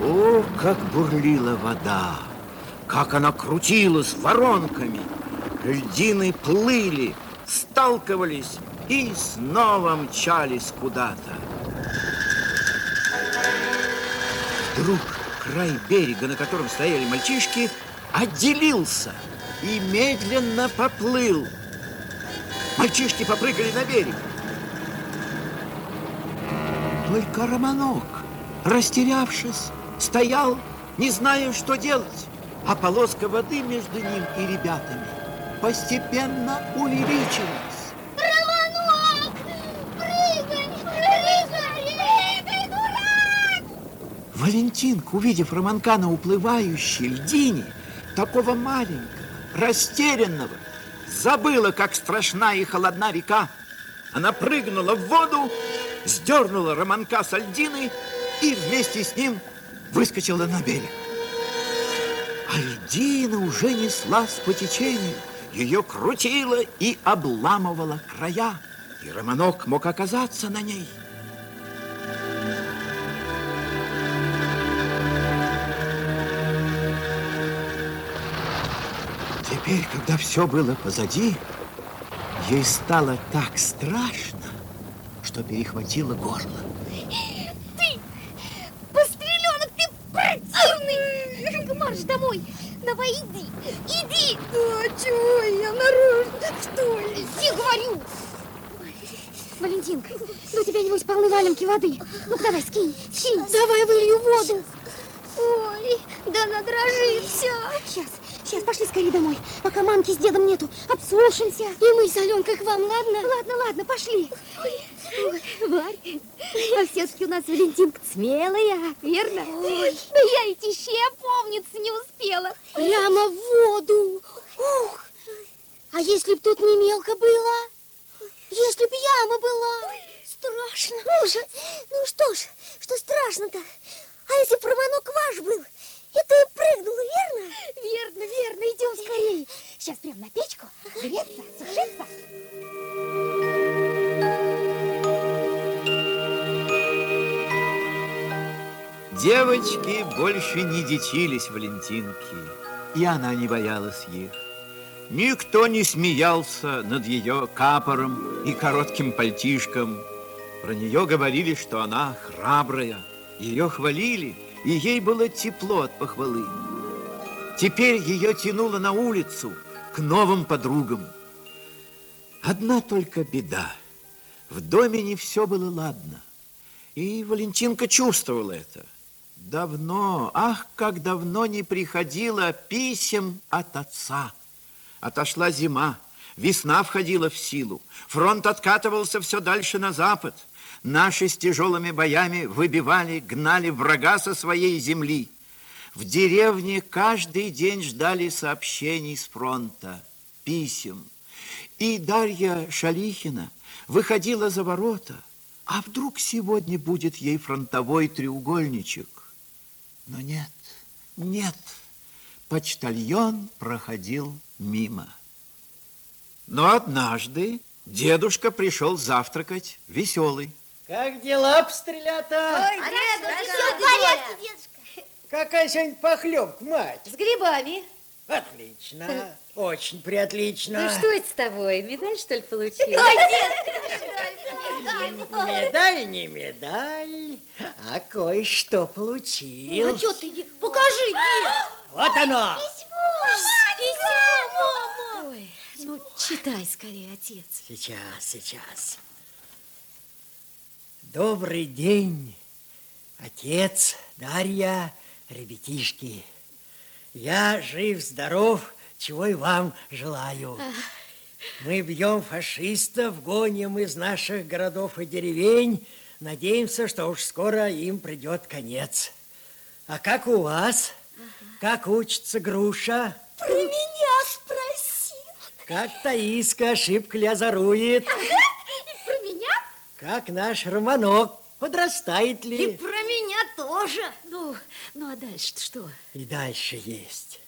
Speaker 1: О, как бурлила вода! Как она крутилась воронками! Льдины плыли, сталкивались и снова мчались куда-то. Вдруг край берега, на котором стояли мальчишки, отделился и медленно поплыл. Мальчишки попрыгали на берег. Только Романок, растерявшись, стоял, не зная, что делать, а полоска воды между ним и ребятами постепенно увеличилась.
Speaker 8: Романок! Прыгай, прыгай, прыгай, дурак!
Speaker 1: Валентинка, увидев Романка на уплывающей льдине, такого маленького, растерянного, забыла, как страшна и холодна река. Она прыгнула в воду, сдернула Романка с льдины и вместе с ним выскочила на берег. А льдина уже неслась по течению, ее крутило и обламывала края, и Романок мог оказаться на ней. Теперь, когда все было позади, ей стало так страшно, что перехватило горло.
Speaker 8: Ты, постреленок, ты противный! Марш домой! Давай иди, иди! А чего я наружу, что ли? Иди, говорю! Валентинка, ну тебя, небось, полны валенки воды. ну давай, скинь, скинь. Давай вылью воду. Ой, да она дрожит вся. Сейчас, сейчас, пошли скорее домой, пока мамки с дедом нету. Обсушимся. И мы с Аленкой к вам, ладно? Ладно, ладно, пошли. Ой, Варь, а все-таки у нас Валентинка смелая, верно? Ой, да я ведь еще помниться не успела. Прямо в воду. Ух, а если б тут не мелко было? Если б яма была? Страшно. Ужас. Ну что ж, что страшно-то? А если б Романок ваш был? И ты прыгнула, верно? Верно, верно. Идем скорее. Сейчас прям на печку. Греться, сушиться.
Speaker 1: Девочки больше не дичились Валентинки, и она не боялась их. Никто не смеялся над ее капором и коротким пальтишком. Про нее говорили, что она храбрая. Ее хвалили, и ей было тепло от похвалы. Теперь ее тянуло на улицу к новым подругам. Одна только беда. В доме не все было ладно. И Валентинка чувствовала это. Давно, ах, как давно не приходило писем от отца. Отошла зима, весна входила в силу, фронт откатывался все дальше на запад. Наши с тяжелыми боями выбивали, гнали врага со своей земли. В деревне каждый день ждали сообщений с фронта, писем. И Дарья Шалихина выходила за ворота, а вдруг сегодня будет ей фронтовой треугольничек? Но нет, нет, почтальон проходил мимо. Но однажды дедушка пришел завтракать веселый.
Speaker 7: Как дела, обстрелята?
Speaker 8: Все в порядке, дедушка.
Speaker 7: Какая сегодня похлебка, мать?
Speaker 2: С грибами.
Speaker 7: Отлично, очень приотлично.
Speaker 2: Ну что это с тобой? Медаль, что ли, получил?
Speaker 7: Медаль не медаль, а кое-что получил.
Speaker 9: А что ты? Покажи, дед.
Speaker 7: Вот оно.
Speaker 2: Ой, ну читай скорее, отец.
Speaker 7: Сейчас, сейчас. Добрый день, отец, Дарья, ребятишки. Я жив-здоров, чего и вам желаю. Мы бьем фашистов, гоним из наших городов и деревень. Надеемся, что уж скоро им придет конец. А как у вас? Как учится груша?
Speaker 8: Про меня спроси.
Speaker 7: Как Таиска ошибка ли озорует?
Speaker 8: Про меня?
Speaker 7: Как наш Романок подрастает
Speaker 9: И
Speaker 7: ли?
Speaker 9: про меня тоже.
Speaker 2: Ну, ну а дальше что?
Speaker 7: И дальше есть.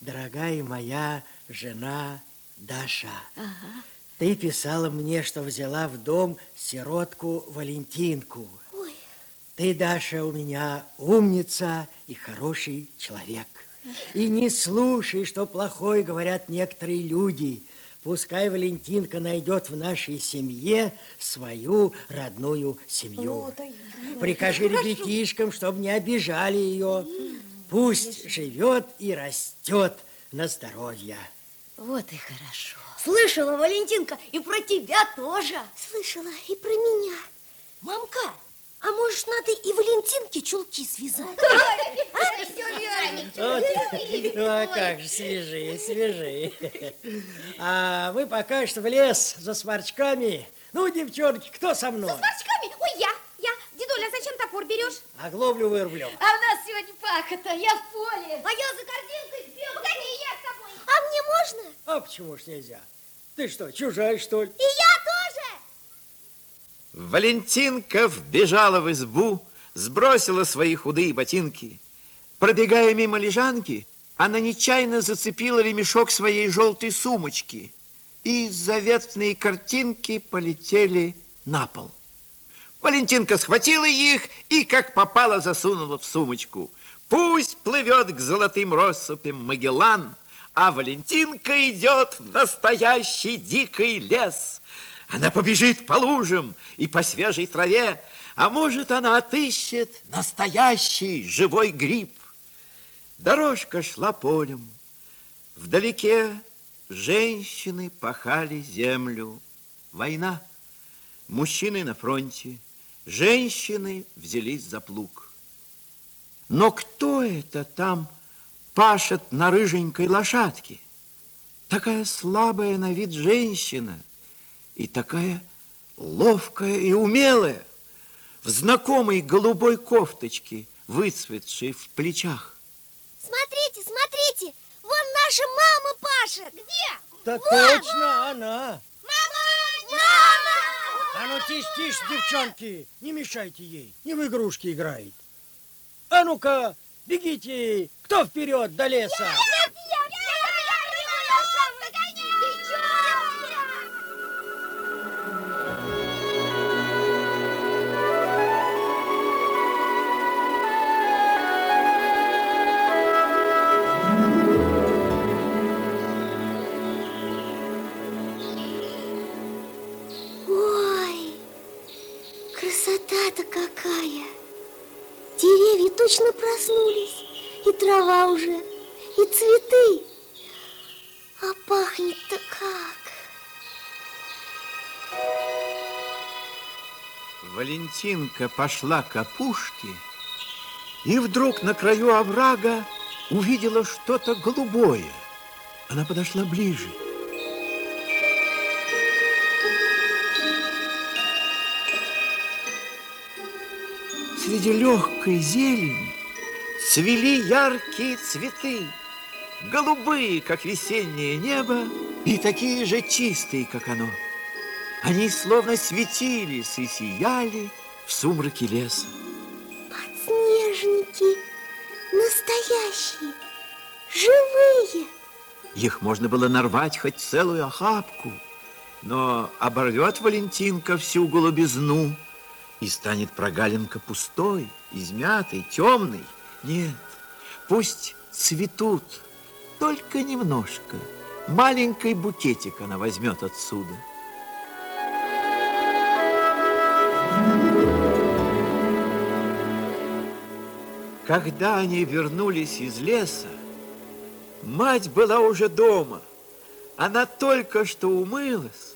Speaker 7: Дорогая моя жена Даша, ты писала мне, что взяла в дом сиротку Валентинку.
Speaker 8: Ой.
Speaker 7: Ты, Даша, у меня умница и хороший человек. И не слушай, что плохое говорят некоторые люди. Пускай Валентинка найдет в нашей семье свою родную семью. Прикажи ребятишкам, чтобы не обижали ее. Пусть живет и растет на здоровье.
Speaker 2: Вот и хорошо.
Speaker 9: Слышала, Валентинка, и про тебя тоже.
Speaker 8: Слышала и про меня.
Speaker 9: Мамка, а может, надо и Валентинке чулки связать?
Speaker 8: А?
Speaker 7: Ну, а как же, свежие, свежие. А мы пока что в лес за сморчками. Ну, девчонки, кто со мной?
Speaker 3: Сморчками? Ой, я, я. Дедуля, а зачем топор берешь?
Speaker 7: А глоблю вырублю.
Speaker 9: А у нас сегодня пахота, я в поле.
Speaker 3: А я за корзинкой сбегу. Погоди, я с тобой. А мне можно?
Speaker 7: А почему ж нельзя? Ты что, чужая, что ли?
Speaker 3: И я.
Speaker 1: Валентинка вбежала в избу, сбросила свои худые ботинки. Пробегая мимо лежанки, она нечаянно зацепила ремешок своей желтой сумочки, и заветные картинки полетели на пол. Валентинка схватила их и, как попало, засунула в сумочку. Пусть плывет к золотым россыпям Магеллан, а Валентинка идет в настоящий дикий лес. Она побежит по лужам и по свежей траве, а может, она отыщет настоящий живой гриб. Дорожка шла полем. Вдалеке женщины пахали землю. Война. Мужчины на фронте. Женщины взялись за плуг. Но кто это там пашет на рыженькой лошадке? Такая слабая на вид женщина и такая ловкая и умелая, в знакомой голубой кофточке, выцветшей в плечах.
Speaker 8: Смотрите, смотрите, вон наша мама пашет. Где?
Speaker 7: Да точно она.
Speaker 8: Мама! Мама!
Speaker 7: А ну тише, тише, девчонки, не мешайте ей, не в игрушки играет. А ну-ка, бегите, кто вперед до леса?
Speaker 8: Ой,
Speaker 1: Валентинка пошла к опушке и вдруг на краю оврага увидела что-то голубое. Она подошла ближе. Среди легкой зелени цвели яркие цветы, голубые, как весеннее небо, и такие же чистые, как оно. Они словно светились и сияли в сумраке леса.
Speaker 8: Подснежники настоящие, живые.
Speaker 1: Их можно было нарвать хоть целую охапку, но оборвет Валентинка всю голубизну, и станет прогалинка пустой, измятой, темной. Нет, пусть цветут, только немножко. Маленький букетик она возьмет отсюда. Когда они вернулись из леса, мать была уже дома. Она только что умылась.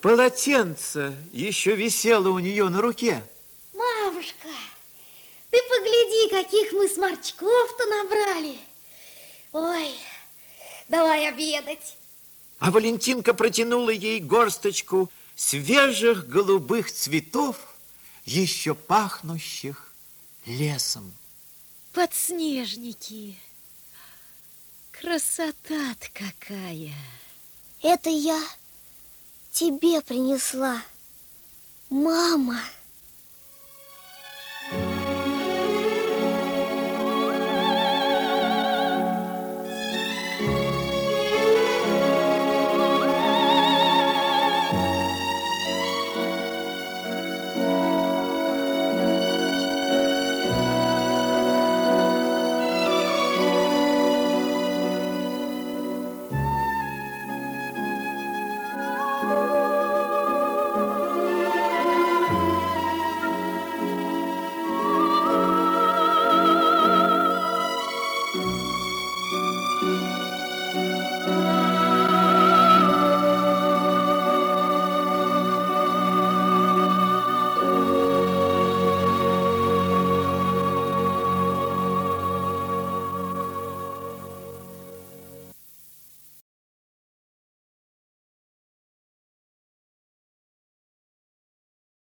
Speaker 1: Полотенце еще висело у нее на руке.
Speaker 3: Мамушка, ты погляди, каких мы сморчков-то набрали. Ой, давай обедать.
Speaker 1: А Валентинка протянула ей горсточку свежих голубых цветов, еще пахнущих лесом.
Speaker 2: Подснежники. Красота-то какая.
Speaker 8: Это я тебе принесла. Мама.